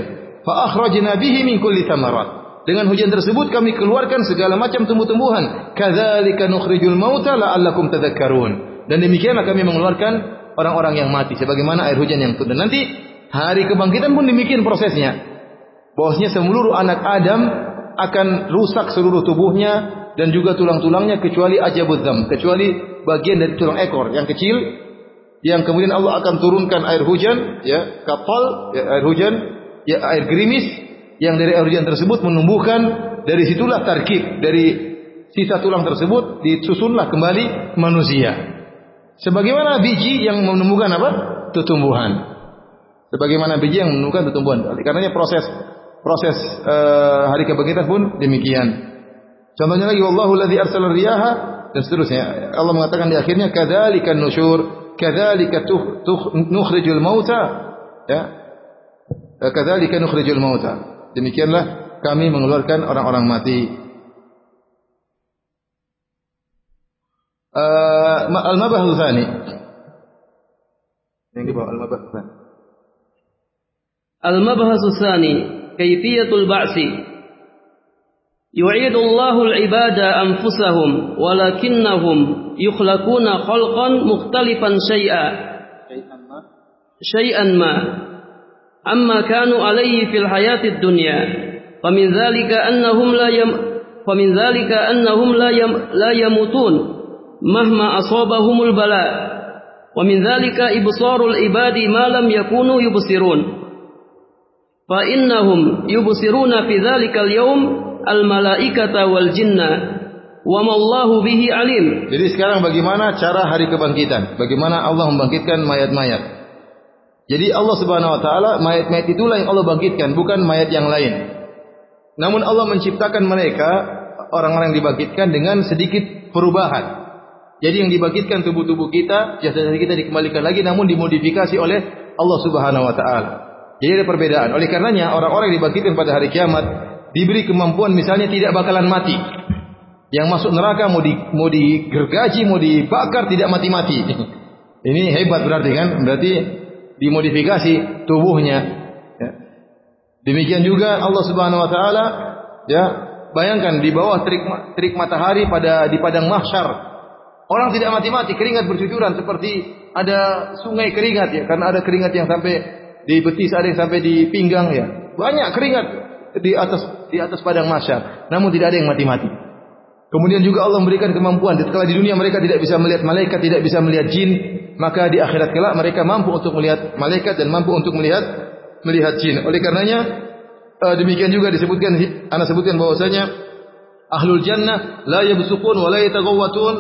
Fa akhrajna bihi min kulli thamarat dengan hujan tersebut kami keluarkan segala macam tumbuh-tumbuhan. Kadzalika nukhrijul mauta la'allakum tadhakkarun. Dan demikianlah kami mengeluarkan orang-orang yang mati. Sebagaimana air hujan yang turun nanti hari kebangkitan pun demikian prosesnya. Bahwasanya seluruh anak Adam akan rusak seluruh tubuhnya dan juga tulang-tulangnya kecuali ajabudzam kecuali bagian dari tulang ekor yang kecil yang kemudian Allah akan turunkan air hujan ya kapal ya, air hujan ya air gerimis yang dari hujan tersebut menumbuhkan dari situlah tarkib dari sisa tulang tersebut disusunlah kembali manusia sebagaimana biji yang menumbuhkan apa tumbuhan sebagaimana biji yang menumbuhkan tumbuhan karenanya proses proses uh, hari kebangkitan pun demikian contohnya lagi wallahu ladzi arsala riyaha dan seterusnya. Allah mengatakan di akhirnya kadzalikan nusyur, kadzalika nukhrijul mauta. Ya. Kadzalika nukhrijul mauta. Demikianlah kami mengeluarkan orang-orang mati. Uh, al-mabahul tsani. Yang di bawah al-mabahul tsani. Al-mabahul tsani, kaifiyatul ba'si. يعيد الله العباد أنفسهم ولكنهم يخلقون خلقا مختلفا شيئا شيئا ما amma kanu alaihi fil الحياة dunya. فمن ذلك annahum la yam فمن ذلك annahum la yam la yamutun mahma asabahumul bala. Wa min إبصار ibsarul ibadi ma lam yakunu yubsirun. Fa innahum yubsiruna fi الملائكة yawm al malaikata wal jinna. Jadi sekarang bagaimana cara hari kebangkitan? Bagaimana Allah membangkitkan mayat-mayat? Jadi Allah Subhanahu wa taala mayat-mayat itulah yang Allah bangkitkan, bukan mayat yang lain. Namun Allah menciptakan mereka orang-orang yang dibangkitkan dengan sedikit perubahan. Jadi yang dibangkitkan tubuh-tubuh kita, jasad kita dikembalikan lagi namun dimodifikasi oleh Allah Subhanahu wa taala. Jadi ada perbedaan. Oleh karenanya orang-orang yang dibangkitkan pada hari kiamat diberi kemampuan misalnya tidak bakalan mati. Yang masuk neraka mau di mau digergaji, mau dibakar tidak mati-mati. Ini hebat berarti kan? Berarti dimodifikasi tubuhnya. Ya. Demikian juga Allah Subhanahu wa taala ya, bayangkan di bawah terik terik matahari pada di padang mahsyar. Orang tidak mati-mati, keringat bercucuran seperti ada sungai keringat ya, karena ada keringat yang sampai di betis, ada yang sampai di pinggang ya. Banyak keringat di atas di atas padang mahsyar, namun tidak ada yang mati-mati. Kemudian juga Allah memberikan kemampuan. Kalau di dunia mereka tidak bisa melihat malaikat, tidak bisa melihat jin, maka di akhirat kelak mereka mampu untuk melihat malaikat dan mampu untuk melihat melihat jin. Oleh karenanya uh, demikian juga disebutkan ana sebutkan bahwasanya ahlul jannah la yabsuqun wa la yataghawwatun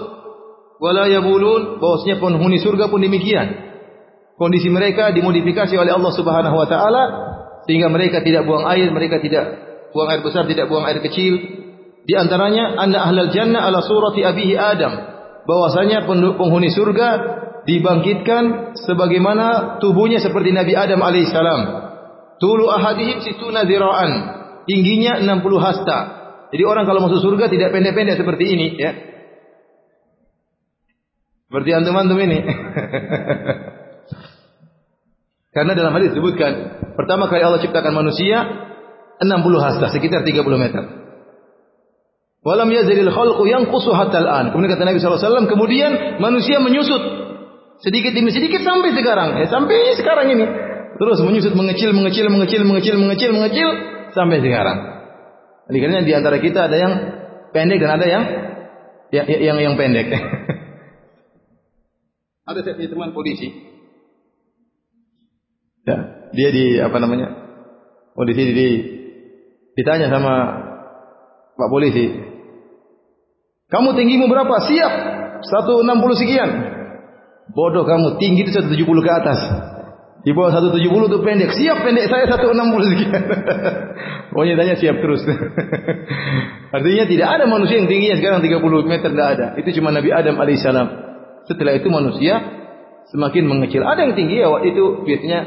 wa la yabulun bahwasanya penghuni surga pun demikian. Kondisi mereka dimodifikasi oleh Allah Subhanahu wa taala sehingga mereka tidak buang air, mereka tidak buang air besar, tidak buang air kecil, di antaranya anna ahlal jannah ala surati abihi Adam. Bahwasanya penghuni surga dibangkitkan sebagaimana tubuhnya seperti Nabi Adam alaihissalam. Tulu ahadihim situna zira'an. Tingginya 60 hasta. Jadi orang kalau masuk surga tidak pendek-pendek seperti ini ya. Seperti antum-antum ini. Karena dalam hadis disebutkan pertama kali Allah ciptakan manusia 60 hasta sekitar 30 meter. Walam yazilil khalqu yanqusu hatta al-an. Kemudian kata Nabi SAW, kemudian manusia menyusut sedikit demi sedikit sampai sekarang. Ya, sampai sekarang ini. Terus menyusut mengecil, mengecil, mengecil, mengecil, mengecil, mengecil sampai sekarang. Jadi di antara kita ada yang pendek dan ada yang ya, ya, yang yang pendek. ada saya teman polisi. Ya, dia di apa namanya? Oh di sini di, ditanya sama Pak polisi, kamu tinggimu berapa? Siap. 160 sekian. Bodoh kamu, tinggi itu 170 ke atas. Di bawah 170 itu pendek. Siap pendek saya 160 sekian. Pokoknya tanya siap terus. Artinya tidak ada manusia yang tingginya sekarang 30 meter tidak ada. Itu cuma Nabi Adam alaihissalam. Setelah itu manusia semakin mengecil. Ada yang tinggi ya itu biasanya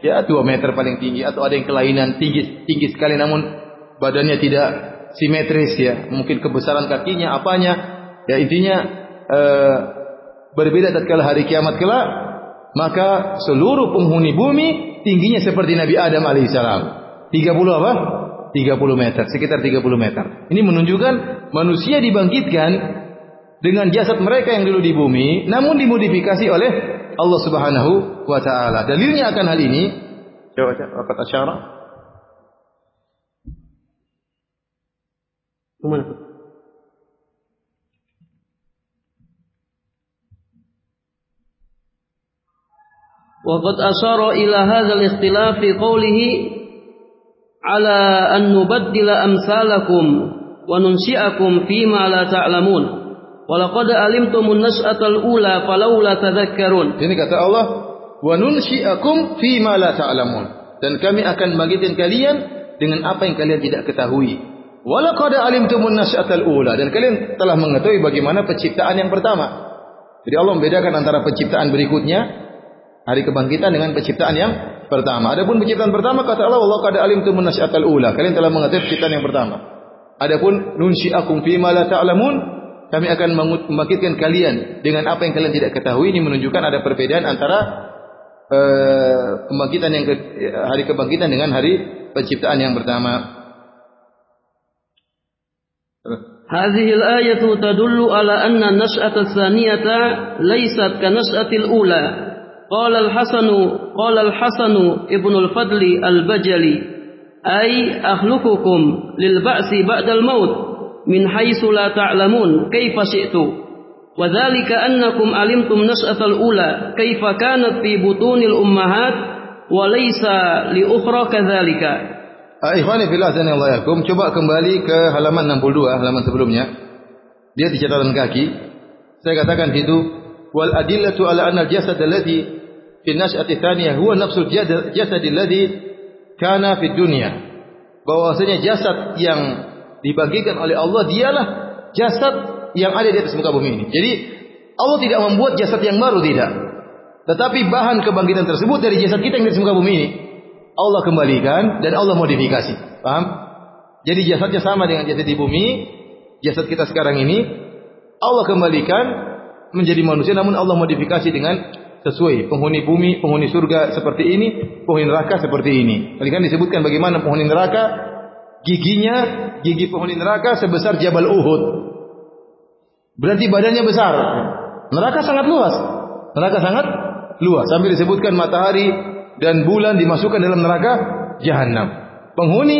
ya 2 meter paling tinggi atau ada yang kelainan tinggi tinggi sekali namun badannya tidak simetris ya, mungkin kebesaran kakinya, apanya, ya intinya e, berbeda tatkala hari kiamat kelak, maka seluruh penghuni bumi tingginya seperti Nabi Adam alaihissalam. 30 apa? 30 meter, sekitar 30 meter. Ini menunjukkan manusia dibangkitkan dengan jasad mereka yang dulu di bumi, namun dimodifikasi oleh Allah Subhanahu wa taala. Dalilnya akan hal ini, coba kata syarah. Ke mana وقد أشار إلى هذا الاختلاف في قوله على أن نبدل أمثالكم وننشئكم فيما لا تعلمون ولقد ألمتم النشأة الأولى فلولا تذكرون. Ini kata Allah, wa nunsi'akum fima la. Dan kami akan bangkitkan kalian dengan apa yang kalian tidak ketahui. Wa laqad alimtumun nas'atal ula dan kalian telah mengetahui bagaimana penciptaan yang pertama. Jadi Allah membedakan antara penciptaan berikutnya hari kebangkitan dengan penciptaan yang pertama. Adapun penciptaan pertama kata Allah walaqad alimtumun nasyatal ula. Kalian telah mengetahui penciptaan yang pertama. Adapun nunsyiakum fima la ta'lamun kami akan membangkitkan kalian dengan apa yang kalian tidak ketahui ini menunjukkan ada perbedaan antara uh, kebangkitan yang ke, hari kebangkitan dengan hari penciptaan yang pertama. هذه الآية تدل على أن النشأة الثانية ليست كنشأة الأولى قال الحسن قال الحسن ابن الفضل البجلي أي أخلقكم للبعث بعد الموت من حيث لا تعلمون كيف شئت وذلك أنكم علمتم نشأة الأولى كيف كانت في بطون الأمهات وليس لأخرى كذلك Ikhwani fil Allah yakum. Coba kembali ke halaman 62, halaman sebelumnya. Dia di catatan kaki. Saya katakan itu wal adillatu ala anna al-jasad alladhi fi nash'ati thaniyah huwa nafsul jasad alladhi kana fi dunya. Bahwasanya jasad yang dibagikan oleh Allah dialah jasad yang ada di atas muka bumi ini. Jadi Allah tidak membuat jasad yang baru tidak. Tetapi bahan kebangkitan tersebut dari jasad kita yang di muka bumi ini. Allah kembalikan dan Allah modifikasi. Paham? Jadi jasadnya sama dengan jasad di bumi, jasad kita sekarang ini Allah kembalikan menjadi manusia namun Allah modifikasi dengan sesuai. Penghuni bumi, penghuni surga seperti ini, penghuni neraka seperti ini. Tadi kan disebutkan bagaimana penghuni neraka giginya, gigi penghuni neraka sebesar Jabal Uhud. Berarti badannya besar. Neraka sangat luas. Neraka sangat luas. Sambil disebutkan matahari dan bulan dimasukkan dalam neraka jahanam. Penghuni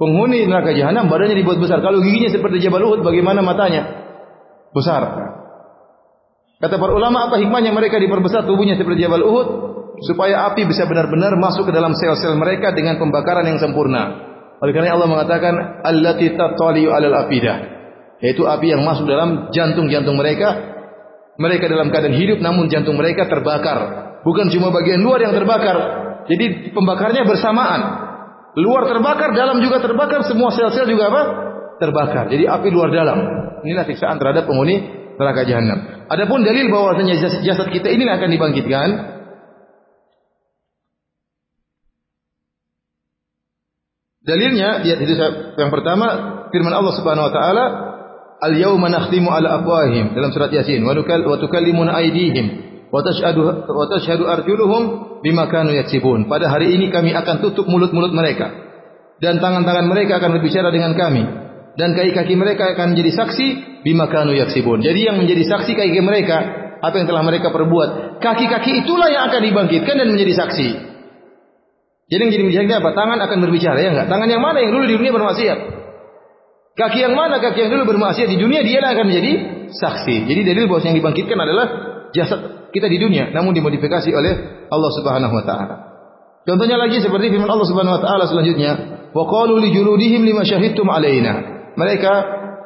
penghuni neraka jahanam badannya dibuat besar. Kalau giginya seperti Jabal Uhud, bagaimana matanya? Besar. Kata para ulama apa hikmahnya mereka diperbesar tubuhnya seperti Jabal Uhud supaya api bisa benar-benar masuk ke dalam sel-sel mereka dengan pembakaran yang sempurna. Oleh karena Allah mengatakan allati tataliu alal afidah yaitu api yang masuk dalam jantung-jantung mereka. Mereka dalam keadaan hidup namun jantung mereka terbakar. Bukan cuma bagian luar yang terbakar. Jadi pembakarnya bersamaan. Luar terbakar, dalam juga terbakar, semua sel-sel juga apa? Terbakar. Jadi api luar dalam. Inilah siksaan terhadap penghuni neraka jahanam. Adapun dalil bahwasanya jasad, kita ini akan dibangkitkan Dalilnya di hadis yang pertama firman Allah Subhanahu wa taala Al yauma nakhtimu ala afwahihim dalam surat Yasin wa tukallimuna aydihim wa tashhadu wa tashhadu arjuluhum bima kanu yaksibun. Pada hari ini kami akan tutup mulut-mulut mereka dan tangan-tangan mereka akan berbicara dengan kami dan kaki-kaki mereka akan menjadi saksi bima kanu yaksibun. Jadi yang menjadi saksi kaki mereka apa yang telah mereka perbuat. Kaki-kaki itulah yang akan dibangkitkan dan menjadi saksi. Jadi yang jadi bijaknya apa? Tangan akan berbicara ya enggak? Tangan yang mana yang dulu di dunia bermaksiat? Kaki yang mana? Kaki yang dulu bermaksiat di dunia dia akan menjadi saksi. Jadi dalil bahwa yang dibangkitkan adalah jasad kita di dunia namun dimodifikasi oleh Allah Subhanahu wa taala. Contohnya lagi seperti firman Allah Subhanahu wa taala selanjutnya, "Wa qalu li juludihim lima syahidtum alaina." Mereka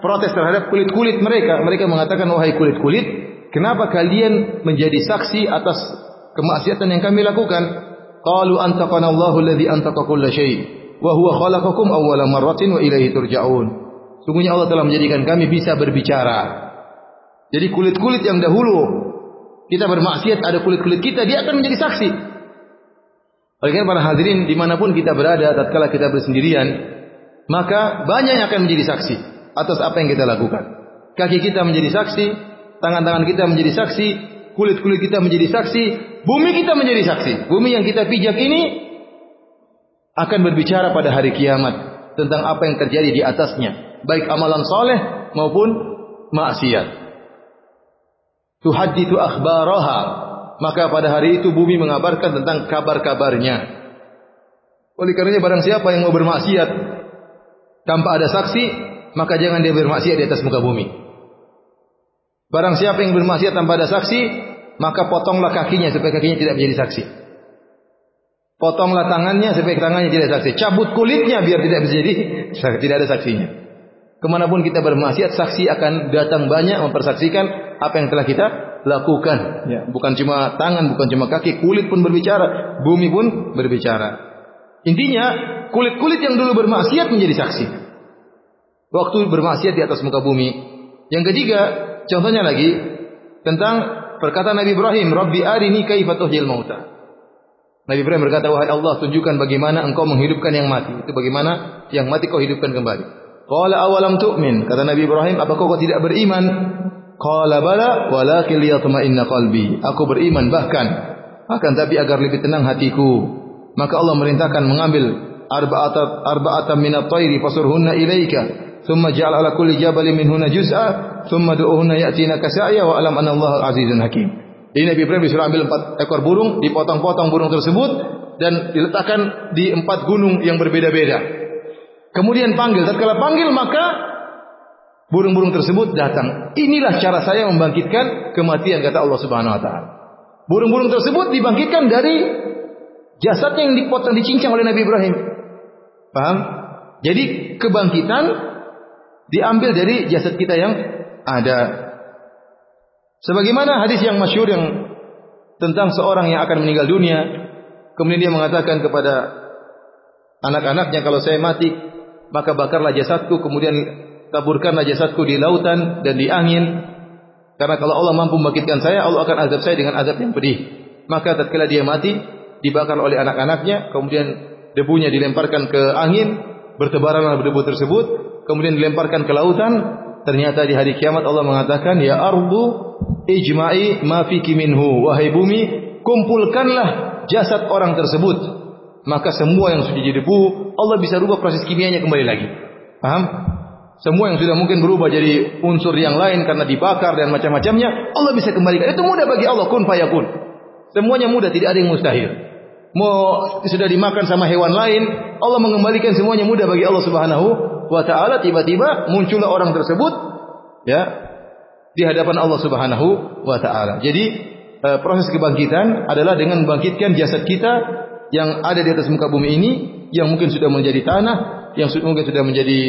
protes terhadap kulit-kulit mereka. Mereka mengatakan, wahai kulit-kulit, kenapa kalian menjadi saksi atas kemaksiatan yang kami lakukan? Qalu antaqana Allahu alladhi antaqa kulla syai' wa huwa khalaqakum awwala marratin wa ilaihi turja'un. Sungguhnya Allah telah menjadikan kami bisa berbicara. Jadi kulit-kulit yang dahulu kita bermaksiat ada kulit-kulit kita dia akan menjadi saksi. Oleh karena para hadirin di mana pun kita berada tatkala kita bersendirian maka banyak yang akan menjadi saksi atas apa yang kita lakukan. Kaki kita menjadi saksi, tangan-tangan kita menjadi saksi, kulit-kulit kita menjadi saksi, bumi kita menjadi saksi. Bumi yang kita pijak ini akan berbicara pada hari kiamat tentang apa yang terjadi di atasnya, baik amalan soleh maupun maksiat. Tuhadithu akhbaraha. Maka pada hari itu bumi mengabarkan tentang kabar-kabarnya. Oleh karenanya barang siapa yang mau bermaksiat tanpa ada saksi, maka jangan dia bermaksiat di atas muka bumi. Barang siapa yang bermaksiat tanpa ada saksi, maka potonglah kakinya supaya kakinya tidak menjadi saksi. Potonglah tangannya supaya tangannya tidak saksi. Cabut kulitnya biar tidak menjadi tidak ada saksinya. Ke mana pun kita bermaksiat, saksi akan datang banyak mempersaksikan apa yang telah kita lakukan. Ya. Bukan cuma tangan, bukan cuma kaki, kulit pun berbicara, bumi pun berbicara. Intinya, kulit-kulit yang dulu bermaksiat menjadi saksi. Waktu bermaksiat di atas muka bumi. Yang ketiga, contohnya lagi tentang perkataan Nabi Ibrahim, "Rabbi arini kaifa tuhyil mauta." Nabi Ibrahim berkata, "Wahai Allah, tunjukkan bagaimana Engkau menghidupkan yang mati." Itu bagaimana yang mati kau hidupkan kembali. Qala awalam tu'min? Kata Nabi Ibrahim, "Apakah kau tidak beriman?" Qala bala, walakin liyatma'inna qalbi. Aku beriman bahkan akan tapi agar lebih tenang hatiku. Maka Allah merintahkan mengambil arba'atan arba'atan min at-tayri fasurhunna ilaika thumma ja'al ala kulli jabalin minhunna juz'a thumma du'uhunna ya'tina kasa'ya wa alam anna Allah azizun hakim. Jadi Nabi Ibrahim disuruh ambil empat ekor burung, dipotong-potong burung tersebut dan diletakkan di empat gunung yang berbeda-beda. Kemudian panggil, tatkala panggil maka burung-burung tersebut datang. Inilah cara saya membangkitkan kematian kata Allah Subhanahu wa taala. Burung-burung tersebut dibangkitkan dari Jasadnya yang dipotong dicincang oleh Nabi Ibrahim. Paham? Jadi kebangkitan diambil dari jasad kita yang ada. Sebagaimana hadis yang masyhur yang tentang seorang yang akan meninggal dunia, kemudian dia mengatakan kepada anak-anaknya kalau saya mati, maka bakarlah jasadku, kemudian taburkanlah jasadku di lautan dan di angin. Karena kalau Allah mampu membangkitkan saya, Allah akan azab saya dengan azab yang pedih. Maka tatkala dia mati, dibakar oleh anak-anaknya, kemudian debunya dilemparkan ke angin, bertebaranlah debu tersebut, kemudian dilemparkan ke lautan. Ternyata di hari kiamat Allah mengatakan, "Ya ardu ijma'i ma fiki wahai bumi kumpulkanlah jasad orang tersebut. Maka semua yang sudah jadi debu Allah bisa rubah proses kimianya kembali lagi. Paham? Semua yang sudah mungkin berubah jadi unsur yang lain karena dibakar dan macam-macamnya Allah bisa kembalikan. Itu mudah bagi Allah kun fayakun. Semuanya mudah tidak ada yang mustahil mau sudah dimakan sama hewan lain Allah mengembalikan semuanya mudah bagi Allah Subhanahu wa taala tiba-tiba muncullah orang tersebut ya di hadapan Allah Subhanahu wa taala. Jadi e, proses kebangkitan adalah dengan membangkitkan jasad kita yang ada di atas muka bumi ini yang mungkin sudah menjadi tanah, yang mungkin sudah menjadi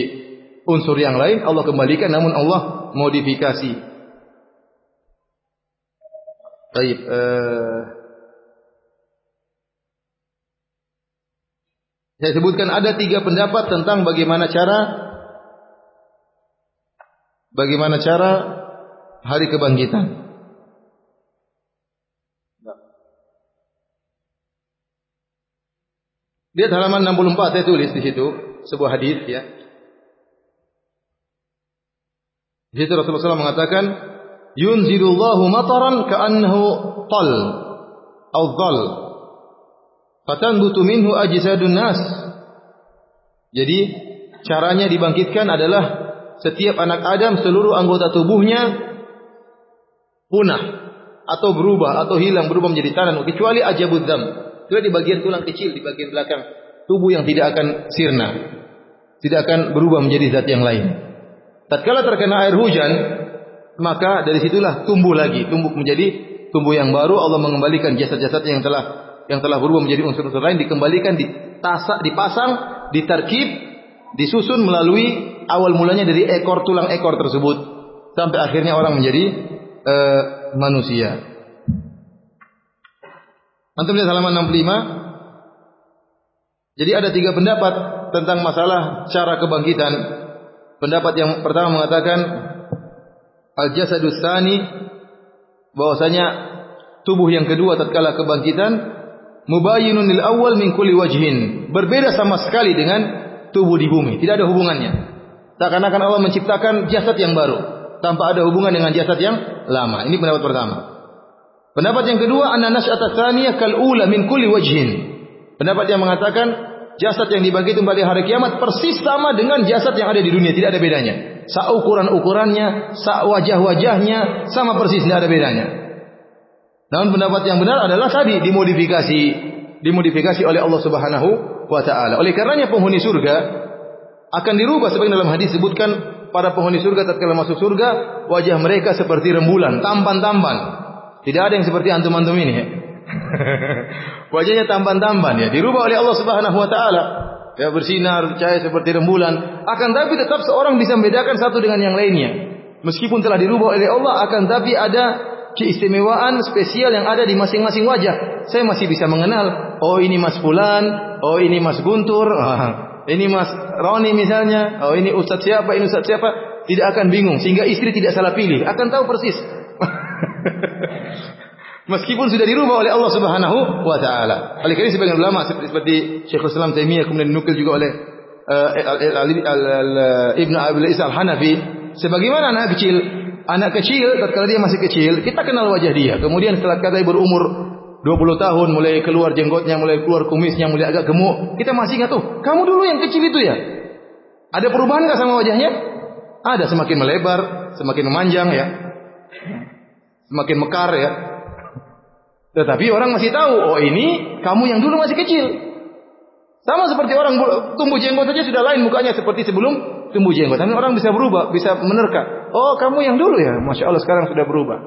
unsur yang lain, Allah kembalikan namun Allah modifikasi. Baik, uh, saya sebutkan ada tiga pendapat tentang bagaimana cara bagaimana cara hari kebangkitan. Lihat halaman 64 saya tulis di situ sebuah hadis ya. Di situ Rasulullah SAW mengatakan, "Yunzilullahu mataran ka'annahu tal atau. Fatanbutu minhu ajsadun nas." Jadi caranya dibangkitkan adalah setiap anak Adam seluruh anggota tubuhnya punah atau berubah atau hilang berubah menjadi tanah kecuali ajabud. Itu di bagian tulang kecil di bagian belakang tubuh yang tidak akan sirna. Tidak akan berubah menjadi zat yang lain. Tatkala terkena air hujan, maka dari situlah tumbuh lagi, tumbuh menjadi tumbuh yang baru. Allah mengembalikan jasad-jasad yang telah yang telah berubah menjadi unsur-unsur lain dikembalikan ditasak, dipasang, ditarkib, disusun melalui awal mulanya dari ekor tulang ekor tersebut sampai akhirnya orang menjadi uh, manusia. Antum lihat halaman 65. Jadi ada tiga pendapat tentang masalah cara kebangkitan. Pendapat yang pertama mengatakan al-jasadus bahwasanya tubuh yang kedua tatkala kebangkitan mubayyinun lil awal min kulli wajhin. Berbeda sama sekali dengan tubuh di bumi, tidak ada hubungannya. Seakan-akan Allah menciptakan jasad yang baru tanpa ada hubungan dengan jasad yang lama. Ini pendapat pertama. Pendapat yang kedua, anna nasyata tsaniyah kal ula min kulli wajhin. Pendapat yang mengatakan jasad yang dibangkit kembali hari kiamat persis sama dengan jasad yang ada di dunia, tidak ada bedanya. Sa ukuran-ukurannya, sa wajah-wajahnya sama persis, tidak ada bedanya. Namun pendapat yang benar adalah tadi dimodifikasi, dimodifikasi oleh Allah Subhanahu wa taala. Oleh karenanya penghuni surga akan dirubah sebagai dalam hadis disebutkan para penghuni surga tatkala masuk surga, wajah mereka seperti rembulan, tampan-tampan. Tidak ada yang seperti antum-antum ini. Wajahnya tampan-tampan ya, dirubah oleh Allah Subhanahu wa taala. Ya bersinar, cahaya seperti rembulan. Akan tapi tetap seorang bisa membedakan satu dengan yang lainnya. Meskipun telah dirubah oleh Allah, akan tapi ada keistimewaan spesial yang ada di masing-masing wajah. Saya masih bisa mengenal, oh ini Mas Fulan, oh ini Mas Guntur. ini Mas Roni misalnya, oh ini Ustaz siapa, ini Ustaz siapa, tidak akan bingung sehingga istri tidak salah pilih, akan tahu persis. Meskipun sudah dirubah oleh Allah Subhanahu wa taala. Oleh karena sebagian ulama seperti, seperti Syekhul Islam Taimiyah kemudian dinukil juga oleh uh, Ibnu Abil Isa Al-Hanafi, sebagaimana anak kecil, anak kecil tatkala dia masih kecil, kita kenal wajah dia. Kemudian setelah kata berumur 20 tahun mulai keluar jenggotnya, mulai keluar kumisnya, mulai agak gemuk. Kita masih ingat tuh, kamu dulu yang kecil itu ya. Ada perubahan nggak sama wajahnya? Ada, semakin melebar, semakin memanjang ya. Semakin mekar ya. Tetapi orang masih tahu, oh ini kamu yang dulu masih kecil. Sama seperti orang tumbuh jenggot saja sudah lain mukanya seperti sebelum tumbuh jenggot. Tapi orang bisa berubah, bisa menerka. Oh kamu yang dulu ya, masya Allah sekarang sudah berubah.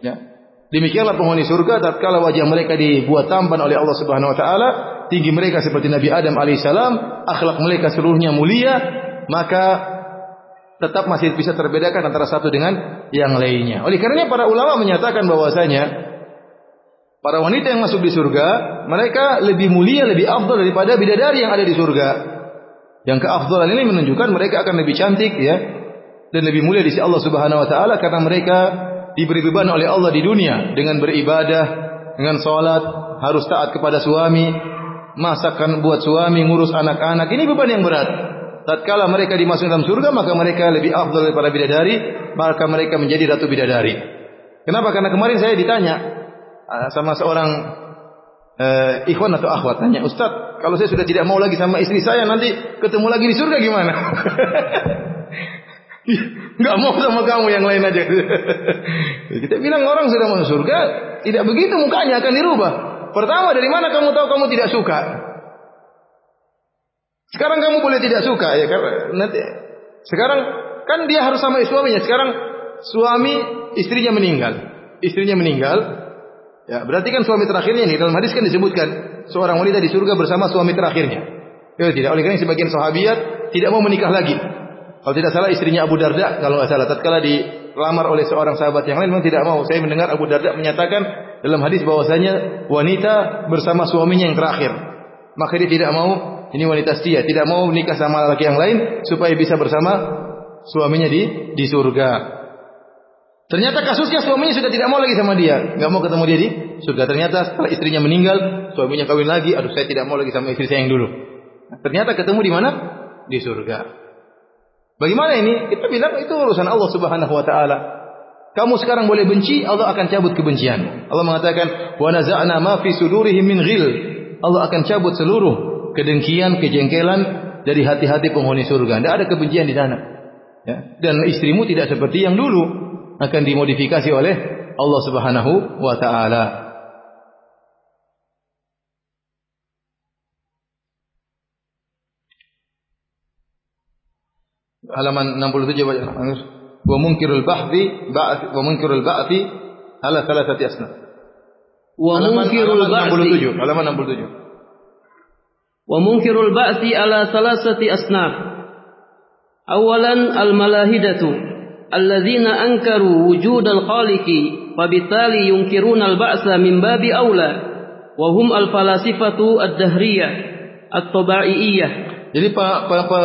Ya, Demikianlah penghuni surga tatkala wajah mereka dibuat tampan oleh Allah Subhanahu wa taala, tinggi mereka seperti Nabi Adam alaihissalam, akhlak mereka seluruhnya mulia, maka tetap masih bisa terbedakan antara satu dengan yang lainnya. Oleh karenanya para ulama menyatakan bahwasanya para wanita yang masuk di surga, mereka lebih mulia, lebih afdal daripada bidadari yang ada di surga. Yang keafdalan ini menunjukkan mereka akan lebih cantik ya dan lebih mulia di sisi Allah Subhanahu wa taala karena mereka diberi beban oleh Allah di dunia dengan beribadah, dengan sholat, harus taat kepada suami, masakan buat suami, ngurus anak-anak. Ini beban yang berat. Tatkala mereka dimasukkan dalam surga, maka mereka lebih afdal daripada bidadari, maka mereka menjadi ratu bidadari. Kenapa? Karena kemarin saya ditanya uh, sama seorang uh, ikhwan atau akhwat tanya, "Ustaz, kalau saya sudah tidak mau lagi sama istri saya, nanti ketemu lagi di surga gimana?" Enggak mau sama kamu yang lain aja. Kita bilang orang sudah masuk surga, tidak begitu mukanya akan dirubah. Pertama, dari mana kamu tahu kamu tidak suka? Sekarang kamu boleh tidak suka ya karena nanti sekarang kan dia harus sama suaminya. Sekarang suami istrinya meninggal. Istrinya meninggal. Ya, berarti kan suami terakhirnya ini dalam hadis kan disebutkan seorang wanita di surga bersama suami terakhirnya. Ya tidak. Oleh karena sebagian sahabiat tidak mau menikah lagi. Kalau tidak salah istrinya Abu Darda kalau nggak salah tatkala dilamar oleh seorang sahabat yang lain memang tidak mau. Saya mendengar Abu Darda menyatakan dalam hadis bahwasanya wanita bersama suaminya yang terakhir. Maka dia tidak mau ini wanita setia, tidak mau menikah sama laki yang lain supaya bisa bersama suaminya di di surga. Ternyata kasusnya suaminya sudah tidak mau lagi sama dia, nggak mau ketemu dia di surga. Ternyata setelah istrinya meninggal, suaminya kawin lagi, aduh saya tidak mau lagi sama istri saya yang dulu. ternyata ketemu di mana? Di surga. Bagaimana ini? Kita bilang itu urusan Allah Subhanahu wa taala. Kamu sekarang boleh benci, Allah akan cabut kebencian. Allah mengatakan, "Wa naza'na ma fi sudurihim min ghil." Allah akan cabut seluruh kedengkian, kejengkelan dari hati-hati penghuni surga. Tidak ada kebencian di sana. Ya. Dan istrimu tidak seperti yang dulu akan dimodifikasi oleh Allah Subhanahu wa taala. halaman 67 baca Amir. Wa munkirul bahthi ba'th wa munkirul ba'thi ala thalathati asnaf. Wa munkirul ba'thi halaman 67. Wa munkirul ba'thi ala thalathati asnaf. Awalan al-malahidatu alladzina ankaru wujud al-khaliqi fabitali yunkiruna al-ba'sa min babi aula wa hum al-falasifatu ad-dahriyah at-tabaiyah Jadi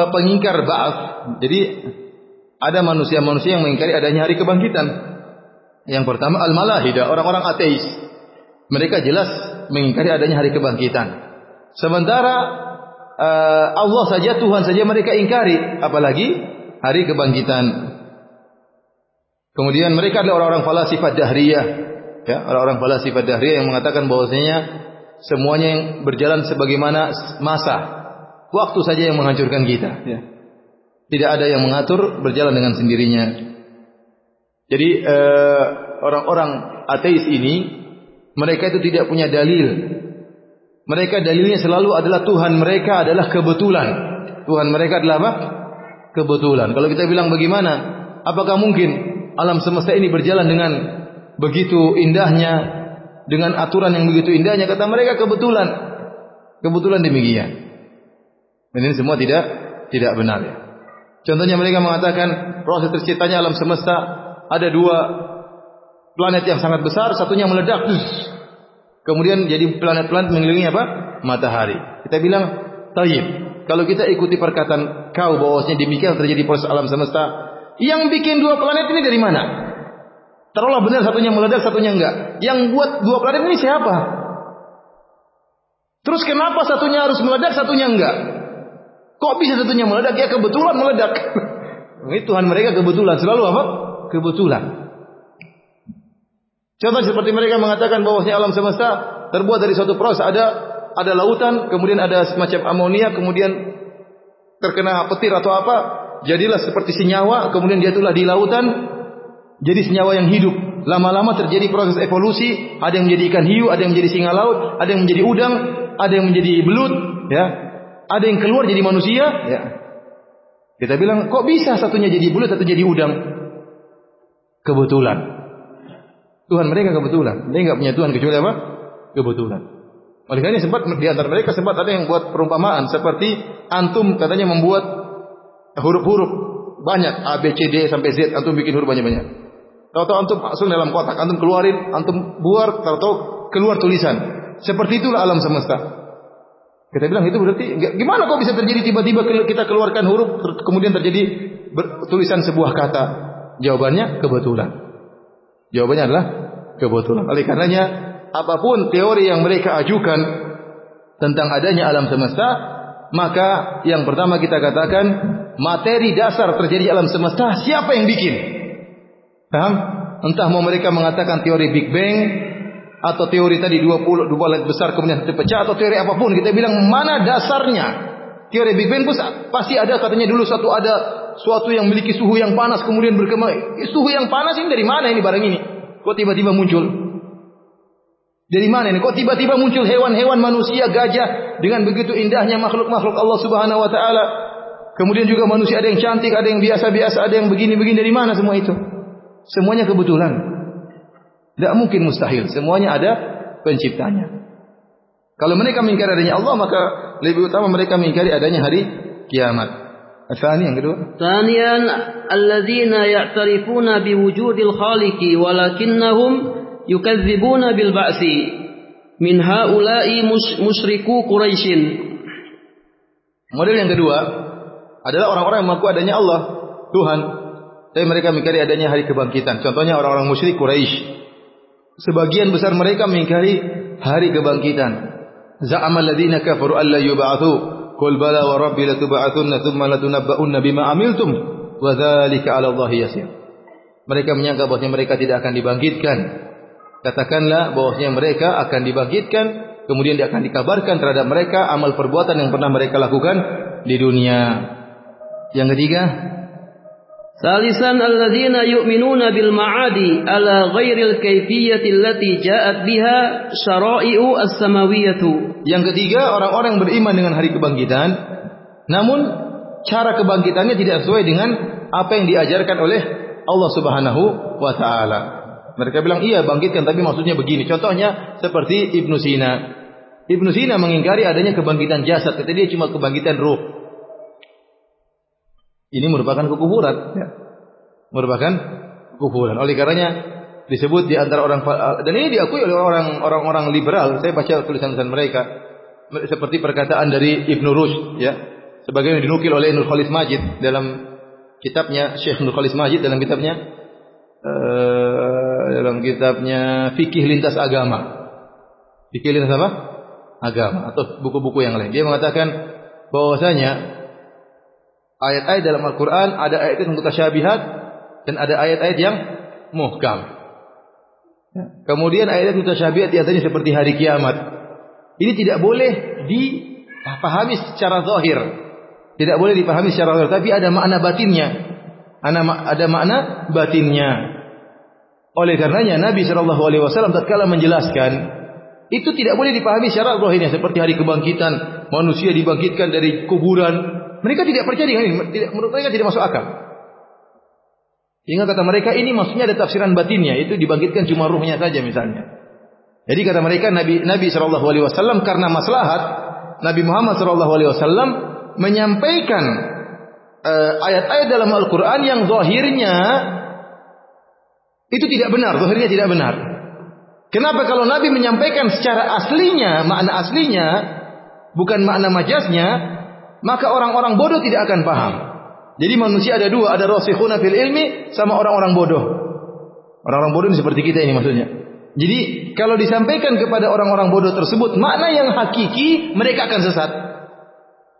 pengingkar ba'ats. Jadi ada manusia-manusia yang mengingkari adanya hari kebangkitan. Yang pertama al-malahida, orang-orang ateis. Mereka jelas mengingkari adanya hari kebangkitan. Sementara uh, Allah saja Tuhan saja mereka ingkari, apalagi hari kebangkitan. Kemudian mereka adalah orang-orang falasifat dahriyah, ya, orang-orang falasifat dahriyah yang mengatakan bahwasanya semuanya yang berjalan sebagaimana masa, Waktu saja yang menghancurkan kita. Ya. Tidak ada yang mengatur berjalan dengan sendirinya. Jadi eh, orang-orang ateis ini mereka itu tidak punya dalil. Mereka dalilnya selalu adalah Tuhan mereka adalah kebetulan. Tuhan mereka adalah apa? Kebetulan. Kalau kita bilang bagaimana? Apakah mungkin alam semesta ini berjalan dengan begitu indahnya dengan aturan yang begitu indahnya kata mereka kebetulan. Kebetulan demikian. Dan ini semua tidak tidak benar ya. Contohnya mereka mengatakan proses terciptanya alam semesta ada dua planet yang sangat besar, satunya meledak, kemudian jadi planet-planet mengelilingi apa? Matahari. Kita bilang, tayyib. Kalau kita ikuti perkataan kau bahwasanya demikian terjadi proses alam semesta, yang bikin dua planet ini dari mana? Taruhlah benar satunya meledak, satunya enggak. Yang buat dua planet ini siapa? Terus kenapa satunya harus meledak, satunya enggak? Kok bisa satunya meledak? Ya kebetulan meledak. Ini Tuhan mereka kebetulan. Selalu apa? Kebetulan. Contoh seperti mereka mengatakan bahwasanya alam semesta terbuat dari suatu proses. Ada ada lautan, kemudian ada semacam amonia, kemudian terkena petir atau apa, jadilah seperti senyawa, kemudian dia itulah di lautan, jadi senyawa yang hidup. Lama-lama terjadi proses evolusi, ada yang menjadi ikan hiu, ada yang menjadi singa laut, ada yang menjadi udang, ada yang menjadi belut, ya ada yang keluar jadi manusia, ya. Kita bilang, kok bisa satunya jadi bulat, satu jadi udang? Kebetulan. Tuhan mereka kebetulan. Dia nggak punya Tuhan kecuali apa? Kebetulan. Oleh karena sempat di antara mereka sempat ada yang buat perumpamaan seperti antum katanya membuat huruf-huruf banyak A B C D sampai Z antum bikin huruf banyak-banyak. Tahu-tahu antum masuk dalam kotak, antum keluarin, antum buar, tahu-tahu keluar tulisan. Seperti itulah alam semesta. Kita bilang itu berarti gimana kok bisa terjadi tiba-tiba kita keluarkan huruf kemudian terjadi tulisan sebuah kata? Jawabannya kebetulan. Jawabannya adalah kebetulan. Oleh karenanya apa pun teori yang mereka ajukan tentang adanya alam semesta, maka yang pertama kita katakan materi dasar terjadi alam semesta siapa yang bikin? Paham? entah mau mereka mengatakan teori Big Bang atau teori tadi 20 dua planet besar kemudian terpecah atau teori apa pun. Kita bilang mana dasarnya? Teori Big Bang pun pasti ada katanya dulu satu ada suatu yang memiliki suhu yang panas kemudian berkembang. Suhu yang panas ini dari mana ini barang ini? Kok tiba-tiba muncul? Dari mana ini? Kok tiba-tiba muncul hewan-hewan manusia gajah dengan begitu indahnya makhluk-makhluk Allah Subhanahu wa taala kemudian juga manusia ada yang cantik ada yang biasa-biasa ada yang begini-begini dari mana semua itu semuanya kebetulan tidak mungkin mustahil. Semuanya ada penciptanya. Kalau mereka mengingkari adanya Allah, maka lebih utama mereka mengingkari adanya hari kiamat. الثاني yang kedua. ثانيا الذين يعترفون بوجود الخالق ولكنهم يكذبون بالبعث من هؤلاء مشركو قريش. Model yang kedua adalah orang-orang yang mengaku adanya Allah, Tuhan, tapi mereka mengingkari adanya hari kebangkitan. Contohnya orang-orang musyrik Quraisy. Sebagian besar mereka mengingkari hari kebangkitan. Za'ama alladziina kafaru alla yub'atsu. Qul bala wa rabbi latub'atsunna tsumma latunabba'unna bima amiltum wa dzalika 'ala Allahi yasir. Mereka menyangka bahwasanya mereka tidak akan dibangkitkan. Katakanlah bahwasanya mereka akan dibangkitkan, kemudian dia akan dikabarkan terhadap mereka amal perbuatan yang pernah mereka lakukan di dunia. Yang ketiga, Salisan alladzina yu'minuna bil ma'adi ala ghairil allati ja'at biha as-samawiyyatu. Yang ketiga, orang-orang beriman dengan hari kebangkitan, namun cara kebangkitannya tidak sesuai dengan apa yang diajarkan oleh Allah Subhanahu wa taala. Mereka bilang, "Iya, bangkitkan, tapi maksudnya begini." Contohnya seperti Ibnu Sina. Ibnu Sina mengingkari adanya kebangkitan jasad, katanya dia cuma kebangkitan ruh. Ini merupakan kekufuran. Ya. Merupakan kekufuran. Oleh karenanya disebut di antara orang dan ini diakui oleh orang orang-orang liberal. Saya baca tulisan-tulisan mereka seperti perkataan dari Ibnu Rushd ya. Sebagaimana dinukil oleh Nur Khalis Majid dalam kitabnya Syekh Nur Khalis Majid dalam kitabnya uh, dalam kitabnya Fikih Lintas Agama. Fikih Lintas apa? Agama atau buku-buku yang lain. Dia mengatakan bahwasanya ayat-ayat dalam Al-Quran ada ayat yang mutasyabihat dan ada ayat-ayat yang muhkam. Ya. Kemudian ayat mutasyabihat di antaranya seperti hari kiamat. Ini tidak boleh dipahami secara zahir. Tidak boleh dipahami secara zahir, tapi ada makna batinnya. Ada makna batinnya. Oleh karenanya Nabi Shallallahu Alaihi Wasallam tatkala menjelaskan itu tidak boleh dipahami secara zahirnya seperti hari kebangkitan manusia dibangkitkan dari kuburan mereka tidak percaya dengan ini. Tidak, menurut mereka tidak masuk akal. Sehingga kata mereka ini maksudnya ada tafsiran batinnya. Itu dibangkitkan cuma ruhnya saja misalnya. Jadi kata mereka Nabi Nabi Shallallahu Alaihi Wasallam karena maslahat Nabi Muhammad Shallallahu Alaihi Wasallam menyampaikan uh, ayat-ayat dalam Al-Quran yang zahirnya itu tidak benar, zahirnya tidak benar. Kenapa kalau Nabi menyampaikan secara aslinya, makna aslinya, bukan makna majasnya, maka orang-orang bodoh tidak akan paham. Jadi manusia ada dua, ada rasikhuna fil ilmi sama orang-orang bodoh. Orang-orang bodoh ini seperti kita ini maksudnya. Jadi kalau disampaikan kepada orang-orang bodoh tersebut makna yang hakiki, mereka akan sesat.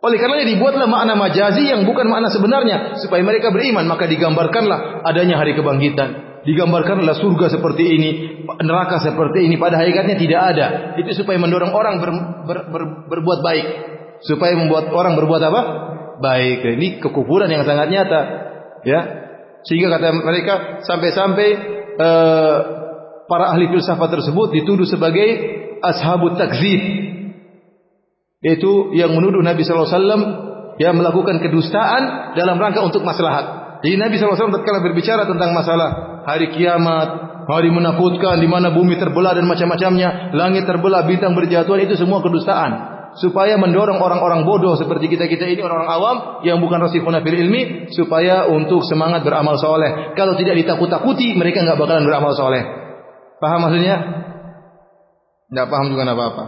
Oleh karena dibuatlah makna majazi yang bukan makna sebenarnya supaya mereka beriman, maka digambarkanlah adanya hari kebangkitan. Digambarkanlah surga seperti ini, neraka seperti ini. Pada hakikatnya tidak ada. Itu supaya mendorong orang ber, ber, ber, berbuat baik supaya membuat orang berbuat apa? Baik. Ini kekufuran yang sangat nyata. Ya. Sehingga kata mereka sampai-sampai uh, para ahli filsafat tersebut dituduh sebagai ashabut takzib. Yaitu yang menuduh Nabi sallallahu alaihi wasallam yang melakukan kedustaan dalam rangka untuk maslahat. Jadi Nabi SAW tatkala berbicara tentang masalah hari kiamat, hari menakutkan di mana bumi terbelah dan macam-macamnya, langit terbelah, bintang berjatuhan itu semua kedustaan supaya mendorong orang-orang bodoh seperti kita-kita ini orang-orang awam yang bukan rasikhuna fil ilmi supaya untuk semangat beramal soleh. Kalau tidak ditakut-takuti mereka nggak bakalan beramal soleh. Paham maksudnya? Nggak paham juga apa-apa.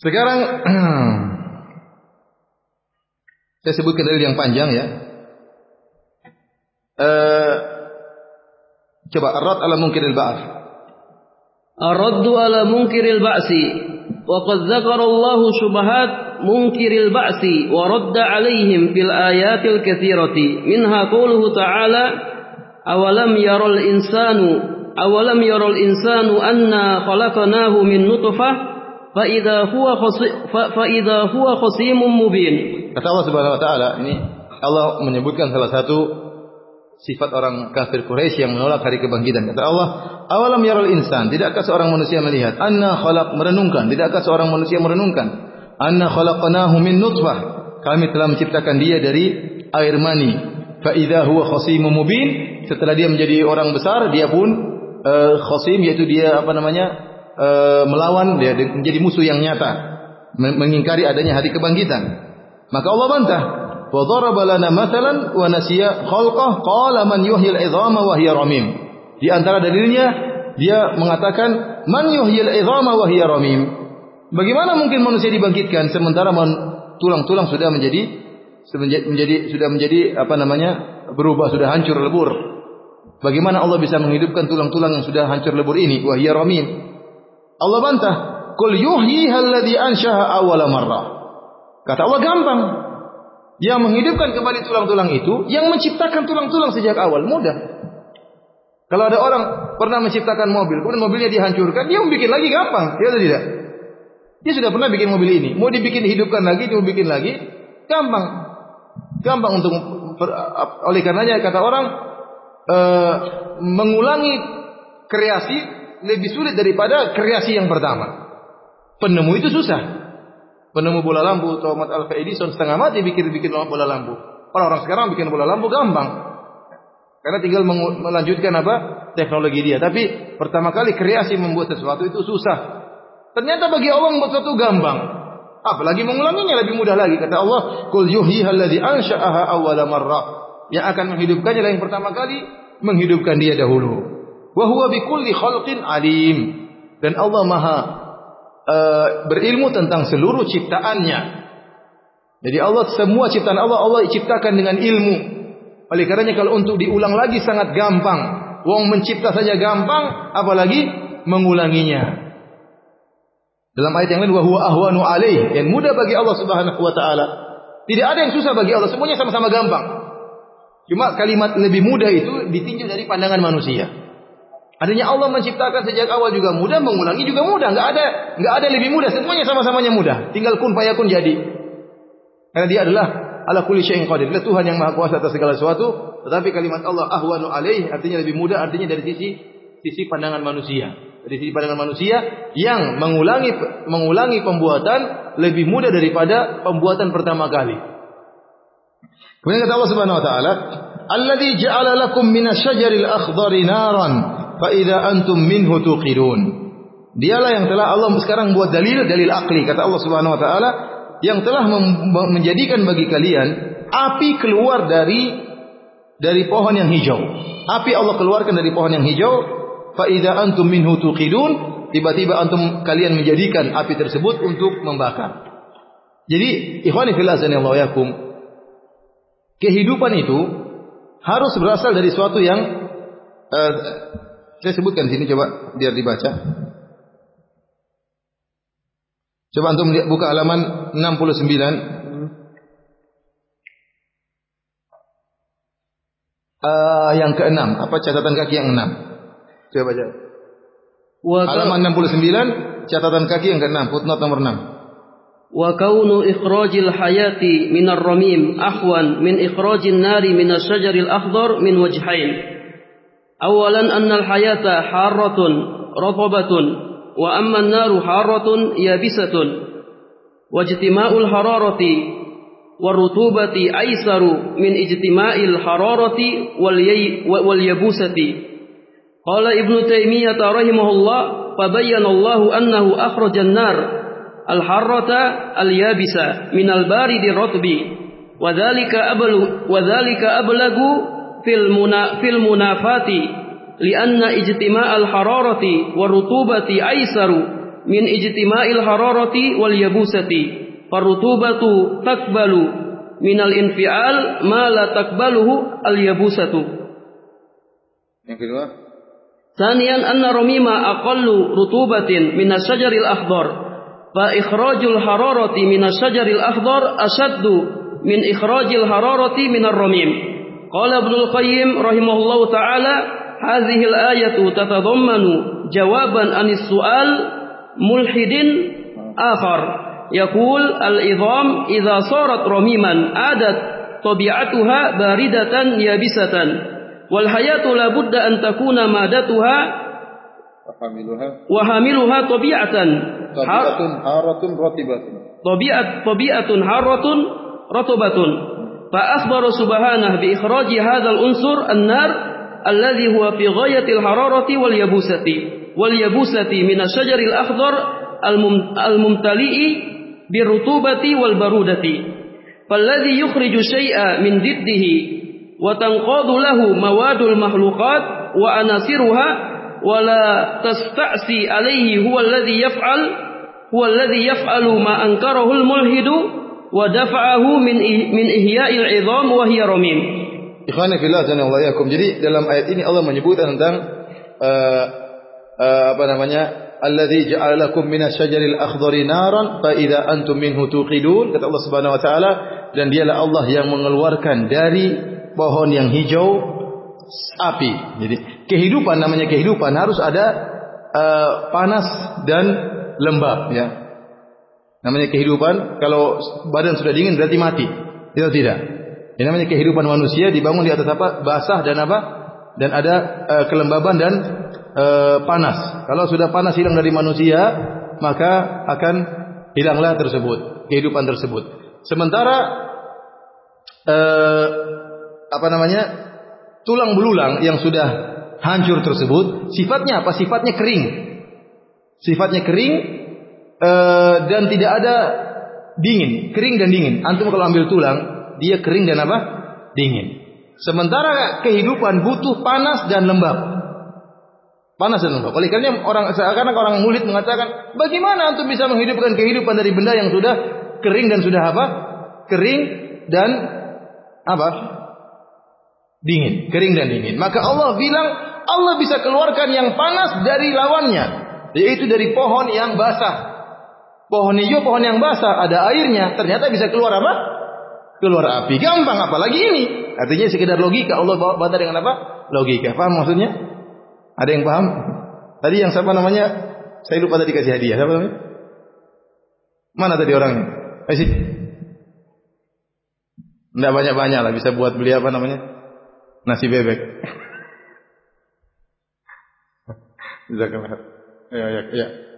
Sekarang saya sebutkan dalil yang panjang ya. Uh, Coba arad ala munkiril ba'ats. Arad ala munkiril ba'si. Qad dzakara Allah subhat منكر البعث ورد عليهم في الآيات الكثيرة منها قوله تعالى أولم يرى الإنسان أولم يرى الإنسان أنا خلقناه من نطفة فإذا هو فإذا هو خصيم مبين kata Allah Subhanahu wa taala ini Allah menyebutkan salah satu sifat orang kafir Quraisy yang menolak hari kebangkitan. Kata Allah, "Awalam yaral insan, tidakkah seorang manusia melihat? Anna khalaq merenungkan, tidakkah seorang manusia merenungkan? Anna khalaqnahu min nutfah. Kami telah menciptakan dia dari air mani. Fa idza huwa khasimun mubin. Setelah dia menjadi orang besar, dia pun uh, khasim yaitu dia apa namanya? Uh, melawan dia menjadi musuh yang nyata, mengingkari adanya hari kebangkitan. Maka Allah bantah, wa daraba lana mathalan wa nasiya khalqah qala man yuhyil idhama wa hiya ramim. Di antara dalilnya dia mengatakan man yuhyil idhama wa hiya ramim. Bagaimana mungkin manusia dibangkitkan sementara tulang-tulang sudah menjadi menjadi sudah menjadi apa namanya berubah sudah hancur lebur. Bagaimana Allah bisa menghidupkan tulang-tulang yang sudah hancur lebur ini? Wa hiya ramim. Allah bantah, "Qul yuhyiha alladhi anshaha awwala marrah." Kata Allah gampang. Yang menghidupkan kembali tulang-tulang itu, yang menciptakan tulang-tulang sejak awal mudah. Kalau ada orang pernah menciptakan mobil, kemudian mobilnya dihancurkan, dia membuat lagi gampang, ya atau tidak? Dia sudah pernah bikin mobil ini, mau dibikin hidupkan lagi, mau bikin lagi, gampang, gampang untuk oleh karenanya kata orang e, mengulangi kreasi lebih sulit daripada kreasi yang pertama. Penemu itu susah. Penemu bola lampu Thomas Alva Edison setengah mati bikin-bikin bola lampu. Orang-orang sekarang bikin bola lampu gampang. Karena tinggal melanjutkan apa? Teknologi dia. Tapi pertama kali kreasi membuat sesuatu itu susah. Ternyata bagi Allah membuat sesuatu gampang. Apalagi mengulanginya lebih mudah lagi. Kata Allah, "Qul yuhyiha alladhi ansha'aha awwala marrah." Yang akan menghidupkannya yang pertama kali menghidupkan dia dahulu. Wa huwa bikulli khalqin alim. Dan Allah Maha uh, berilmu tentang seluruh ciptaannya. Jadi Allah semua ciptaan Allah Allah ciptakan dengan ilmu. Oleh karenanya kalau untuk diulang lagi sangat gampang. Wong mencipta saja gampang, apalagi mengulanginya. Dalam ayat yang lain wa huwa ahwanu alaih, yang mudah bagi Allah Subhanahu wa taala. Tidak ada yang susah bagi Allah, semuanya sama-sama gampang. Cuma kalimat lebih mudah itu ditinjau dari pandangan manusia. Adanya Allah menciptakan sejak awal juga mudah, mengulangi juga mudah. Enggak ada enggak ada lebih mudah, semuanya sama-samanya mudah. Tinggal kun fayakun jadi. Karena dia adalah ala kulli syai'in qadir. Dia Tuhan yang maha kuasa atas segala sesuatu. Tetapi kalimat Allah ahwanu alaih artinya lebih mudah, artinya dari sisi sisi pandangan manusia. Dari sisi pandangan manusia yang mengulangi mengulangi pembuatan lebih mudah daripada pembuatan pertama kali. Kemudian kata Allah Subhanahu wa taala, "Alladzi ja'ala lakum minasyajaril akhdari naran fa idza antum minhu tuqidun. Dialah yang telah Allah sekarang buat dalil dalil akli kata Allah Subhanahu wa taala yang telah menjadikan bagi kalian api keluar dari dari pohon yang hijau. Api Allah keluarkan dari pohon yang hijau fa idza antum minhu tuqidun tiba-tiba antum kalian menjadikan api tersebut untuk membakar. Jadi ikhwani fillah Allah yakum kehidupan itu harus berasal dari suatu yang uh, saya sebutkan di sini coba biar dibaca. Coba antum lihat buka halaman 69. Uh, yang keenam, apa catatan kaki yang enam? Coba baca. Halaman 69, catatan kaki yang keenam, footnote nomor 6. وكون إخراج الحياة من الرميم أحوان من إخراج النار من الشجر الأخضر من وجهين أولا أن الحياة حارة رطبة وأما النار حارة يابسة. واجتماع الحرارة والرطوبة أيسر من اجتماع الحرارة واليبوسة قال ابن تيمية رحمه الله فبين الله أنه أخرج النار الحارة اليابسة من البارد الرطب وذلك أبلغ, وذلك أبلغ fil muna fil munafati lianna ijtima' al hararati wa rutubati aisaru min ijtima'il hararati wal yabusati farutubatu takbalu minal infial ma la takbaluhu al yabusatu yang kedua ثانيا أن رميم أقل رطوبة من الشجر الأخضر فإخراج الحرارة من الشجر الأخضر أشد من إخراج الحرارة من الرميم قال ابن القيم رحمه الله تعالى هذه الآية تتضمن جوابا عن السؤال ملحد آخر. يقول العظام إذا صارت رميما عادت طبيعتها باردة يابسة والحياة لابد أن تكون مادتها وحاملها وحاملها طبيعة. طبيعة حارة رطبة. طبيعة طبيعة حارة رطبة. فأخبر سبحانه بإخراج هذا الأنصر النار الذي هو في غاية الحرارة واليبوسة واليبوسة من الشجر الأخضر الممتلئ بالرطوبة والبرودة. فالذي يخرج شيئا من ضده وتنقاد له مواد المخلوقات وأناصرها ولا تستأسي عليه هو الذي يفعل هو الذي يفعل ما أنكره الملحد wa dafa'ahu min min ihya'il 'idham wa hiya ramim. Ikhwani fillah dan Allah yakum. Jadi dalam ayat ini Allah menyebutkan tentang uh, uh, apa namanya? Alladzi ja'ala lakum minasyajaril akhdari naran fa idza antum minhu tuqidun kata Allah Subhanahu wa taala dan dialah Allah yang mengeluarkan dari pohon yang hijau api. Jadi kehidupan namanya kehidupan harus ada uh, panas dan lembab ya. Namanya kehidupan kalau badan sudah dingin berarti mati. Itu tidak. Ini namanya kehidupan manusia dibangun di atas apa? Basah dan apa? Dan ada uh, kelembaban dan e, panas. Kalau sudah panas hilang dari manusia, maka akan hilanglah tersebut, kehidupan tersebut. Sementara e, apa namanya? tulang belulang yang sudah hancur tersebut, sifatnya apa? Sifatnya kering. Sifatnya kering e, dan tidak ada dingin, kering dan dingin. Antum kalau ambil tulang, dia kering dan apa? Dingin. Sementara kehidupan butuh panas dan lembab. Panas dan lembab. Oleh karena orang seakan orang murid mengatakan, bagaimana untuk bisa menghidupkan kehidupan dari benda yang sudah kering dan sudah apa? Kering dan apa? Dingin, kering dan dingin. Maka Allah bilang, Allah bisa keluarkan yang panas dari lawannya, yaitu dari pohon yang basah. Pohon hijau, pohon yang basah, ada airnya, ternyata bisa keluar apa? Keluar api. Gampang apalagi ini. Artinya sekedar logika Allah bawa bantah dengan apa? Logika. Paham maksudnya? Ada yang paham? Tadi yang siapa namanya? Saya lupa tadi kasih hadiah. Siapa namanya? Mana tadi orangnya? Ayo sih. Tidak banyak-banyak lah. Bisa buat beli apa namanya? Nasi bebek. Jazakallah. Ya, ya, ya.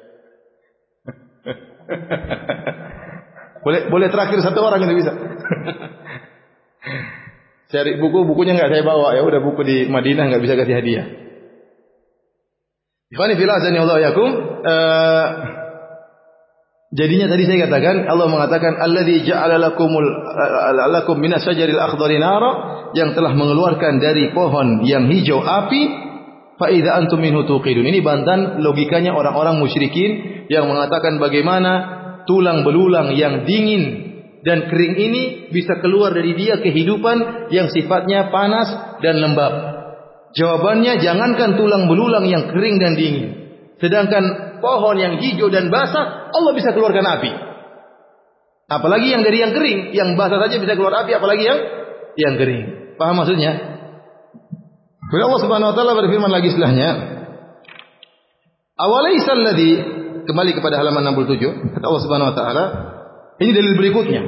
boleh boleh terakhir satu orang yang bisa. Cari buku, bukunya nggak saya bawa ya. Udah buku di Madinah nggak bisa kasih hadiah. Ikhwani fillah Allah yakum. Uh, jadinya tadi saya katakan Allah mengatakan alladzi ja'ala lakumul lakum minas syajaril akhdari nara yang telah mengeluarkan dari pohon yang hijau api fa idza antum minhu tuqidun. Ini bantan logikanya orang-orang musyrikin yang mengatakan bagaimana tulang belulang yang dingin dan kering ini bisa keluar dari dia kehidupan yang sifatnya panas dan lembab. Jawabannya jangankan tulang belulang yang kering dan dingin. Sedangkan pohon yang hijau dan basah Allah bisa keluarkan api. Apalagi yang dari yang kering, yang basah saja bisa keluar api, apalagi yang yang kering. Paham maksudnya? Bila Allah Subhanahu wa taala berfirman lagi setelahnya, "Awalaisal ladzi" kembali kepada halaman 67, kata Allah Subhanahu wa taala, ini dalil berikutnya.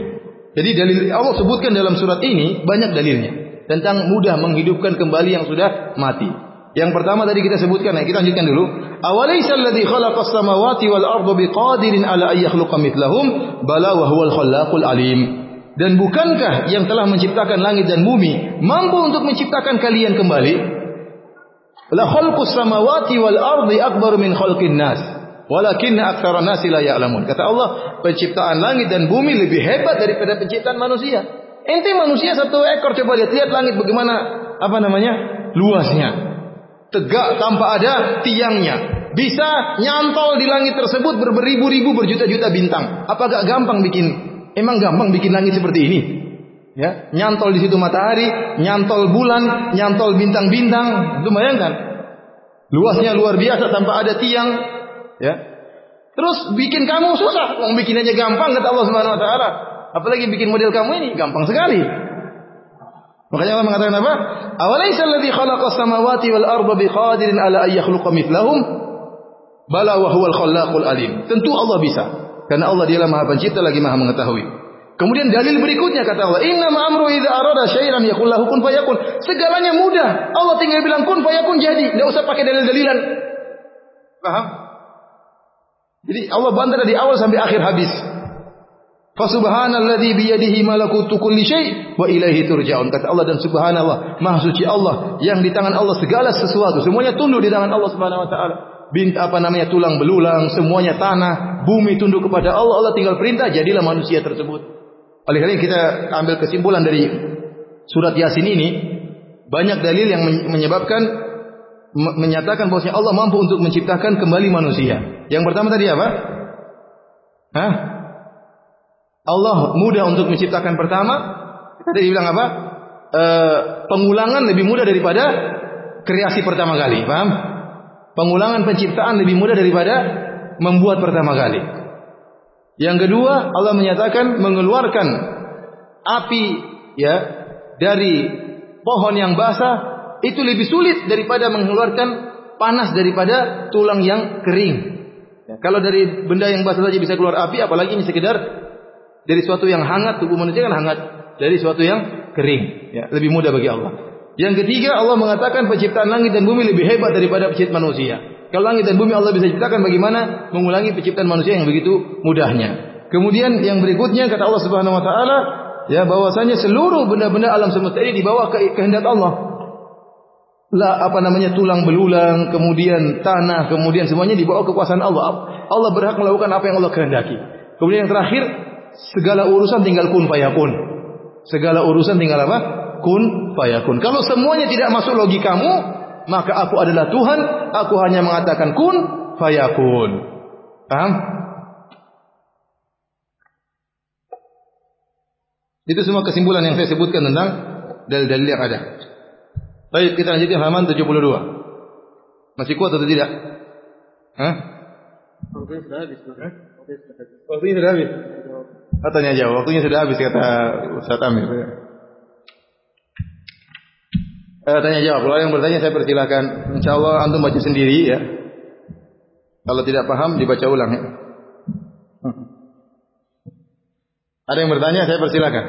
Jadi dalil Allah sebutkan dalam surat ini banyak dalilnya tentang mudah menghidupkan kembali yang sudah mati. Yang pertama tadi kita sebutkan, ya, kita lanjutkan dulu. Awalaysa alladhi khalaqas samawati wal arda biqadirin ala ay yakhluqa mithlahum bala wa huwal khallaqul alim. Dan bukankah yang telah menciptakan langit dan bumi mampu untuk menciptakan kalian kembali? La khalqus samawati wal ardi akbar min khalqin nas. Walakinna aktsara nasi la ya'lamun. Kata Allah, penciptaan langit dan bumi lebih hebat daripada penciptaan manusia. Ente manusia satu ekor coba lihat lihat langit bagaimana apa namanya luasnya tegak tanpa ada tiangnya bisa nyantol di langit tersebut berberibu-ribu berjuta-juta bintang apakah gampang bikin emang gampang bikin langit seperti ini ya nyantol di situ matahari nyantol bulan nyantol bintang-bintang itu bayangkan luasnya luar biasa tanpa ada tiang ya Terus bikin kamu susah. Mau bikin aja gampang kata Allah Subhanahu wa taala. Apalagi bikin model kamu ini gampang sekali. Makanya Allah mengatakan apa? Awalaysa alladhi khalaqa samawati wal arda biqadirin ala ay yakhluqa mithlahum? Bala wa huwal khallaqul alim. Tentu Allah bisa. Karena Allah dialah Maha Pencipta lagi Maha mengetahui. Kemudian dalil berikutnya kata Allah, "Inna amru idza arada syai'an yaqul lahu kun fayakun." Segalanya mudah. Allah tinggal bilang kun fayakun jadi, enggak usah pakai dalil-dalilan. Paham? Jadi Allah bantah dari awal sampai akhir habis. Fa subhanalladzi bi yadihi malakutu kulli syai' wa ilaihi turja'un. Kata Allah dan subhanallah, maha suci Allah yang di tangan Allah segala sesuatu, semuanya tunduk di tangan Allah Subhanahu wa taala. Bint apa namanya tulang belulang, semuanya tanah, bumi tunduk kepada Allah. Allah tinggal perintah jadilah manusia tersebut. Oleh karena kita ambil kesimpulan dari surat Yasin ini, banyak dalil yang menyebabkan menyatakan bahwasanya Allah mampu untuk menciptakan kembali manusia. Yang pertama tadi apa? Hah? Allah mudah untuk menciptakan pertama. Tadi bilang apa? E, pengulangan lebih mudah daripada kreasi pertama kali. Paham? Pengulangan penciptaan lebih mudah daripada membuat pertama kali. Yang kedua, Allah menyatakan mengeluarkan api ya dari pohon yang basah itu lebih sulit daripada mengeluarkan panas daripada tulang yang kering. Ya, kalau dari benda yang basah saja bisa keluar api, apalagi ini sekedar dari suatu yang hangat, tubuh manusia kan hangat dari suatu yang kering. Ya, lebih mudah bagi Allah. Yang ketiga, Allah mengatakan penciptaan langit dan bumi lebih hebat daripada penciptaan manusia. Kalau langit dan bumi Allah bisa ciptakan bagaimana mengulangi penciptaan manusia yang begitu mudahnya. Kemudian yang berikutnya kata Allah Subhanahu wa taala ya bahwasanya seluruh benda-benda alam semesta ini dibawa ke kehendak Allah. Lah apa namanya tulang belulang, kemudian tanah, kemudian semuanya dibawa kekuasaan Allah. Allah berhak melakukan apa yang Allah kehendaki. Kemudian yang terakhir segala urusan tinggal kun fayakun. Segala urusan tinggal apa? Kun fayakun. Kalau semuanya tidak masuk logikamu, maka aku adalah Tuhan, aku hanya mengatakan kun fayakun. Paham? Itu semua kesimpulan yang saya sebutkan tentang dalil-dalil yang ada. Baik, kita lanjutkan halaman 72. Masih kuat atau tidak? Hah? Waktunya sudah habis. Waktunya sudah habis. Katanya jauh, waktunya sudah habis kata Ustaz Amir. Eh, tanya jawab. Kalau yang bertanya saya persilakan. Insya Allah antum baca sendiri ya. Kalau tidak paham dibaca ulang ya. Hmm. Ada yang bertanya saya persilakan.